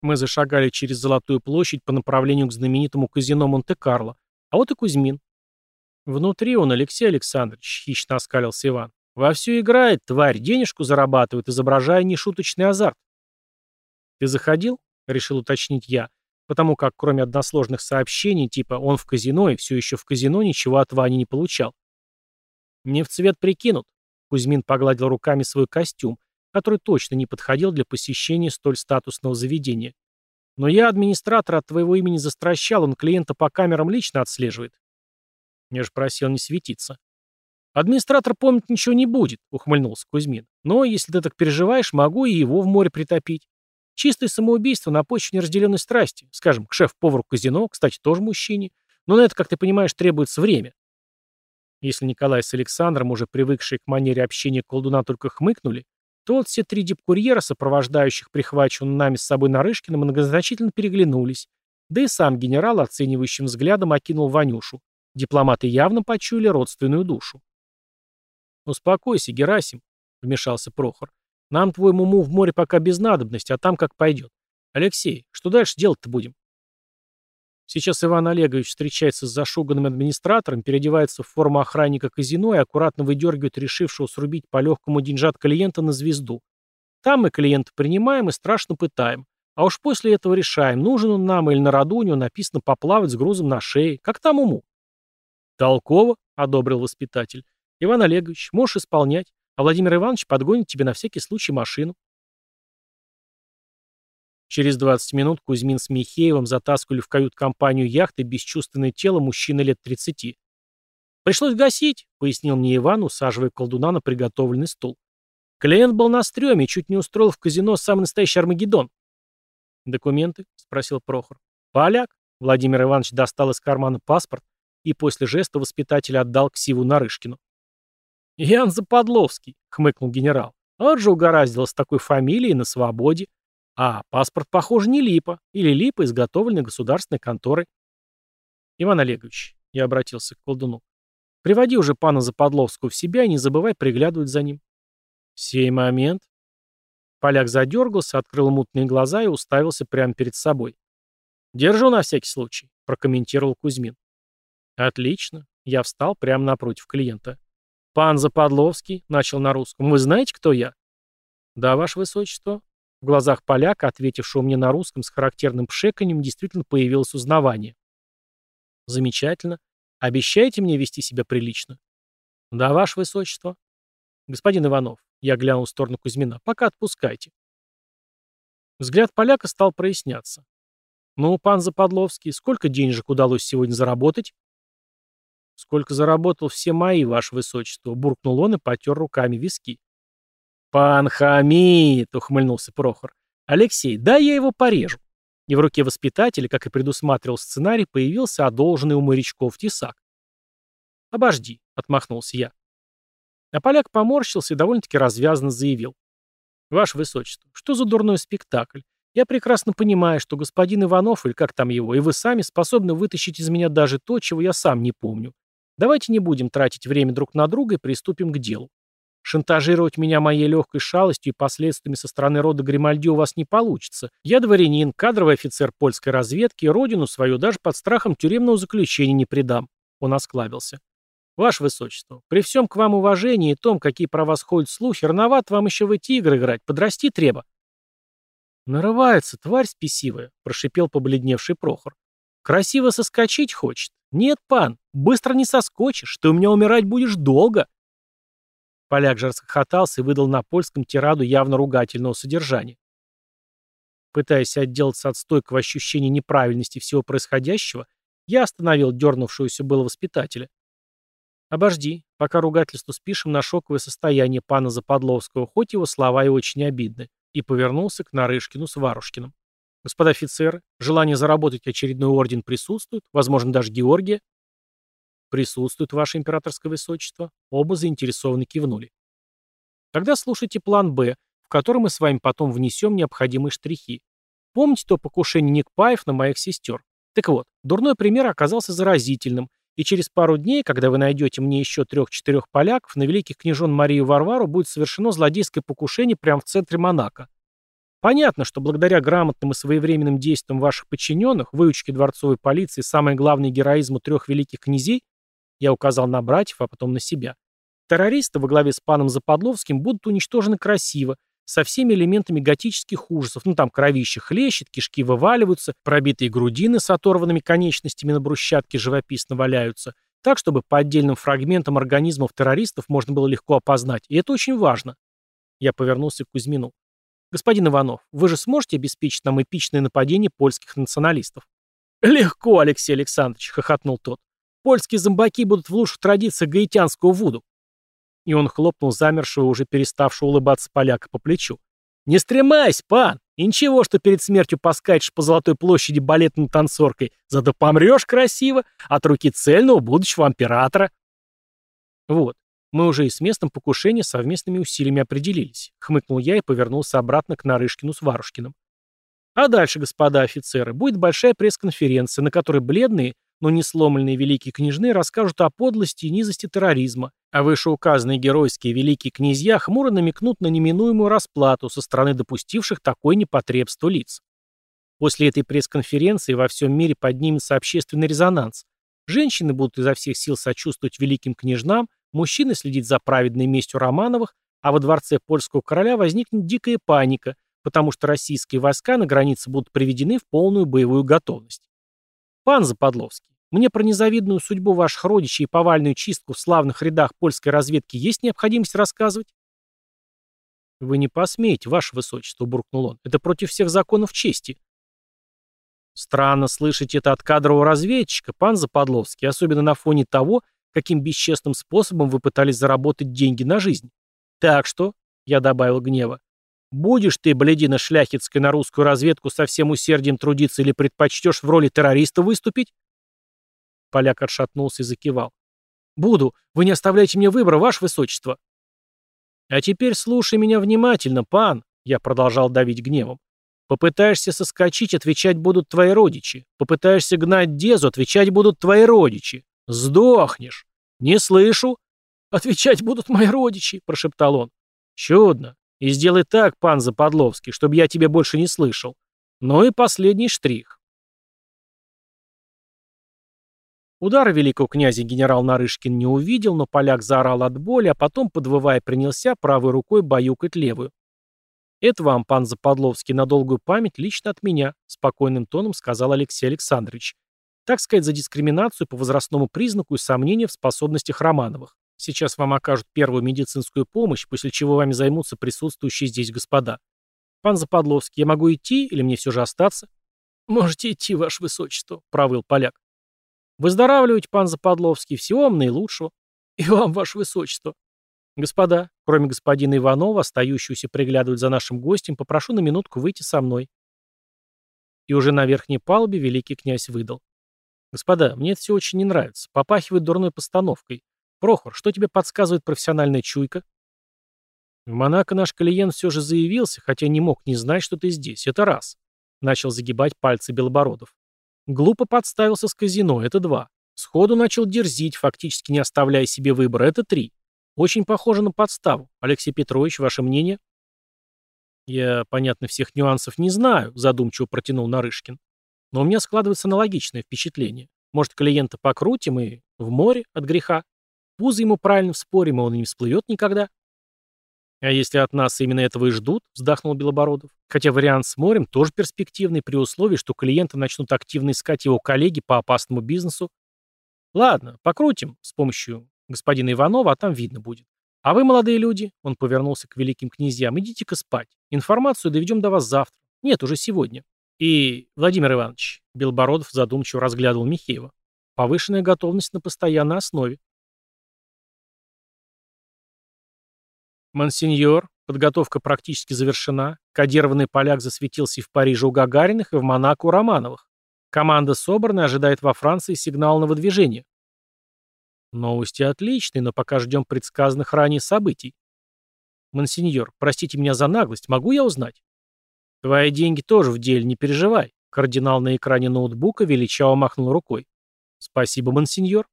S1: Мы зашагали через Золотую площадь по направлению к знаменитому казино Монте-Карло, а вот и Кузьмин. Внутри он, Алексей Александрович, хищно оскалился Иван. Вовсю играет, тварь, денежку зарабатывает, изображая нешуточный азарт. «Ты заходил?» — решил уточнить я, потому как кроме односложных сообщений, типа «он в казино» и все еще в казино, ничего от Вани не получал. «Мне в цвет прикинут», — Кузьмин погладил руками свой костюм, который точно не подходил для посещения столь статусного заведения. «Но я администратора от твоего имени застращал, он клиента по камерам лично отслеживает». Я же просил не светиться. «Администратор помнить ничего не будет», — ухмыльнулся Кузьмин. «Но если ты так переживаешь, могу и его в море притопить. Чистое самоубийство на почве неразделенной страсти. Скажем, к шеф-повару казино, кстати, тоже мужчине. Но на это, как ты понимаешь, требуется время. Если Николай с Александром, уже привыкшие к манере общения колдуна, только хмыкнули, то вот все три дипкурьера, сопровождающих прихваченную нами с собой Нарышкина, многозначительно переглянулись. Да и сам генерал оценивающим взглядом окинул Ванюшу. Дипломаты явно почуяли родственную душу. «Успокойся, Герасим», — вмешался Прохор. Нам твой муму в море пока без надобности, а там как пойдет. Алексей, что дальше делать-то будем? Сейчас Иван Олегович встречается с зашуганным администратором, переодевается в форму охранника казино и аккуратно выдергивает решившего срубить по легкому деньжат клиента на звезду. Там мы клиента принимаем и страшно пытаем. А уж после этого решаем, нужен он нам или на роду у него написано поплавать с грузом на шее. Как там уму? Толково, одобрил воспитатель. Иван Олегович, можешь исполнять. А Владимир Иванович подгонит тебе на всякий случай машину. Через 20 минут Кузьмин с Михеевым затаскивали в кают-компанию яхты бесчувственное тело мужчины лет 30. «Пришлось гасить», — пояснил мне Иван, усаживая колдуна на приготовленный стул. «Клиент был на стреме чуть не устроил в казино самый настоящий Армагеддон». «Документы?» — спросил Прохор. «Поляк». Владимир Иванович достал из кармана паспорт и после жеста воспитателя отдал Ксиву Нарышкину. «Ян Западловский», — хмыкнул генерал. «Вот же угораздило с такой фамилией на свободе. А паспорт, похоже, не липа. Или липа, изготовленный государственной конторой». «Иван Олегович», — я обратился к колдуну, — «приводи уже пана Западловского в себя и не забывай приглядывать за ним». «Сей момент». Поляк задергался, открыл мутные глаза и уставился прямо перед собой. «Держу на всякий случай», — прокомментировал Кузьмин. «Отлично». Я встал прямо напротив клиента. «Пан Западловский», — начал на русском, — «вы знаете, кто я?» «Да, ваше высочество». В глазах поляка, ответившего мне на русском с характерным пшеканьем, действительно появилось узнавание. «Замечательно. Обещаете мне вести себя прилично?» «Да, ваше высочество». «Господин Иванов», — я глянул в сторону Кузьмина, — «пока отпускайте». Взгляд поляка стал проясняться. «Ну, пан Западловский, сколько денежек удалось сегодня заработать?» «Сколько заработал все мои, ваше высочество», — буркнул он и потер руками виски. «Пан хамит!» — ухмыльнулся Прохор. «Алексей, да я его порежу». И в руке воспитателя, как и предусматривал сценарий, появился одолженный у морячков тесак. «Обожди», — отмахнулся я. А поляк поморщился и довольно-таки развязно заявил. «Ваше Высочество, что за дурной спектакль? Я прекрасно понимаю, что господин Иванов, или как там его, и вы сами способны вытащить из меня даже то, чего я сам не помню. Давайте не будем тратить время друг на друга и приступим к делу. Шантажировать меня моей легкой шалостью и последствиями со стороны рода Гримальди у вас не получится. Я дворянин, кадровый офицер польской разведки, родину свою даже под страхом тюремного заключения не предам. Он осклабился. Ваше Высочество, при всем к вам уважении и том, какие про вас ходят слухи, рановат вам еще в эти игры играть, подрасти треба. Нарывается, тварь спесивая, прошипел побледневший Прохор. Красиво соскочить хочет. Нет, пан, быстро не соскочишь, ты у меня умирать будешь долго. Поляк же расхохотался и выдал на польском тираду явно ругательного содержания. Пытаясь отделаться от стойкого ощущения неправильности всего происходящего, я остановил дернувшегося было воспитателя. «Обожди, пока ругательство спишем на шоковое состояние пана Западловского, хоть его слова и очень обидны», и повернулся к Нарышкину с Варушкиным. «Господа офицеры, желание заработать очередной орден присутствует, возможно, даже Георгия?» «Присутствует, ваше императорское высочество». Оба заинтересованно кивнули. «Тогда слушайте план «Б», в который мы с вами потом внесем необходимые штрихи. Помните то покушение Никпаев на моих сестер? Так вот, дурной пример оказался заразительным, и через пару дней, когда вы найдете мне еще трех-четырех поляков, на великих княжон Марию Варвару будет совершено злодейское покушение прямо в центре Монако. Понятно, что благодаря грамотным и своевременным действиям ваших подчиненных, выучке дворцовой полиции и самое главное героизму трех великих князей, я указал на братьев, а потом на себя, террористы во главе с паном Западловским будут уничтожены красиво, со всеми элементами готических ужасов. Ну там кровище хлещет, кишки вываливаются, пробитые грудины с оторванными конечностями на брусчатке живописно валяются, так, чтобы по отдельным фрагментам организмов террористов можно было легко опознать. И это очень важно. Я повернулся к Кузьмину. «Господин Иванов, вы же сможете обеспечить нам эпичное нападение польских националистов?» «Легко, Алексей Александрович», — хохотнул тот. «Польские зомбаки будут в лучших традициях гаитянского вуду. И он хлопнул замершего, уже переставшего улыбаться поляка по плечу. «Не стремайся, пан! И ничего, что перед смертью поскачешь по Золотой площади балетной танцоркой, зато помрешь красиво от руки цельного будущего императора». Вот, мы уже и с местом покушения совместными усилиями определились. Хмыкнул я и повернулся обратно к Нарышкину с Варушкиным. А дальше, господа офицеры, будет большая пресс-конференция, на которой бледные, но не сломленные великие княжны расскажут о подлости и низости терроризма, а вышеуказанные геройские великие князья хмуро намекнут на неминуемую расплату со стороны допустивших такое непотребство лиц. После этой пресс-конференции во всем мире поднимется общественный резонанс. Женщины будут изо всех сил сочувствовать великим княжнам, мужчины следить за праведной местью Романовых, а во дворце польского короля возникнет дикая паника, потому что российские войска на границе будут приведены в полную боевую готовность. Пан Западловский, мне про незавидную судьбу ваших родичей и повальную чистку в славных рядах польской разведки есть необходимость рассказывать? Вы не посмеете, ваше высочество, буркнул он. Это против всех законов чести. Странно слышать это от кадрового разведчика, пан Западловский, особенно на фоне того, каким бесчестным способом вы пытались заработать деньги на жизнь. Так что, я добавил гнева, будешь ты, бледина шляхетская, на русскую разведку со всем усердием трудиться или предпочтешь в роли террориста выступить? Поляк отшатнулся и закивал. «Буду. Вы не оставляете мне выбора, ваше высочество». «А теперь слушай меня внимательно, пан», — я продолжал давить гневом. «Попытаешься соскочить, отвечать будут твои родичи. Попытаешься гнать Дезу, отвечать будут твои родичи. Сдохнешь. Не слышу». «Отвечать будут мои родичи», — прошептал он. «Чудно. И сделай так, пан Западловский, чтобы я тебя больше не слышал. Ну и последний штрих. Удара великого князя генерал Нарышкин не увидел, но поляк заорал от боли, а потом, подвывая, принялся правой рукой баюкать левую. «Это вам, пан Западловский, на долгую память лично от меня», спокойным тоном сказал Алексей Александрович. Так сказать, за дискриминацию по возрастному признаку и сомнения в способностях Романовых. Сейчас вам окажут первую медицинскую помощь, после чего вами займутся присутствующие здесь господа. Пан Западловский, я могу идти или мне все же остаться? Можете идти, ваше высочество, провыл поляк. Выздоравливайте, пан Западловский, всего вам наилучшего. И вам, ваше высочество. Господа, кроме господина Иванова, остающегося приглядывать за нашим гостем, попрошу на минутку выйти со мной. И уже на верхней палубе великий князь выдал. Господа, мне это все очень не нравится. Попахивает дурной постановкой. Прохор, что тебе подсказывает профессиональная чуйка? В Монако наш клиент все же заявился, хотя не мог не знать, что ты здесь. Это раз. Начал загибать пальцы Белобородов. Глупо подставился с казино, это два. Сходу начал дерзить, фактически не оставляя себе выбора, это три. Очень похоже на подставу. Алексей Петрович, ваше мнение? Я, понятно, всех нюансов не знаю, задумчиво протянул Нарышкин. Но у меня складывается аналогичное впечатление. Может, клиента покрутим и в море от греха? Пузо ему правильно вспорим, и он не всплывет никогда. А если от нас именно этого и ждут, вздохнул Белобородов. Хотя вариант с морем тоже перспективный при условии, что клиенты начнут активно искать его коллеги по опасному бизнесу. Ладно, покрутим с помощью господина Иванова, а там видно будет. А вы, молодые люди, он повернулся к великим князьям, идите-ка спать. Информацию доведем до вас завтра. Нет, уже сегодня. И, Владимир Иванович, Белбородов задумчиво разглядывал Михеева. Повышенная готовность на постоянной основе. Монсеньор, подготовка практически завершена. Кодированный поляк засветился и в Париже у Гагариных, и в Монако у Романовых. Команда собрана и ожидает во Франции сигнал на выдвижение. Новости отличные, но пока ждем предсказанных ранее событий. Монсеньор, простите меня за наглость, могу я узнать? Твои деньги тоже в деле, не переживай. Кардинал на экране ноутбука величаво махнул рукой. Спасибо, монсеньор.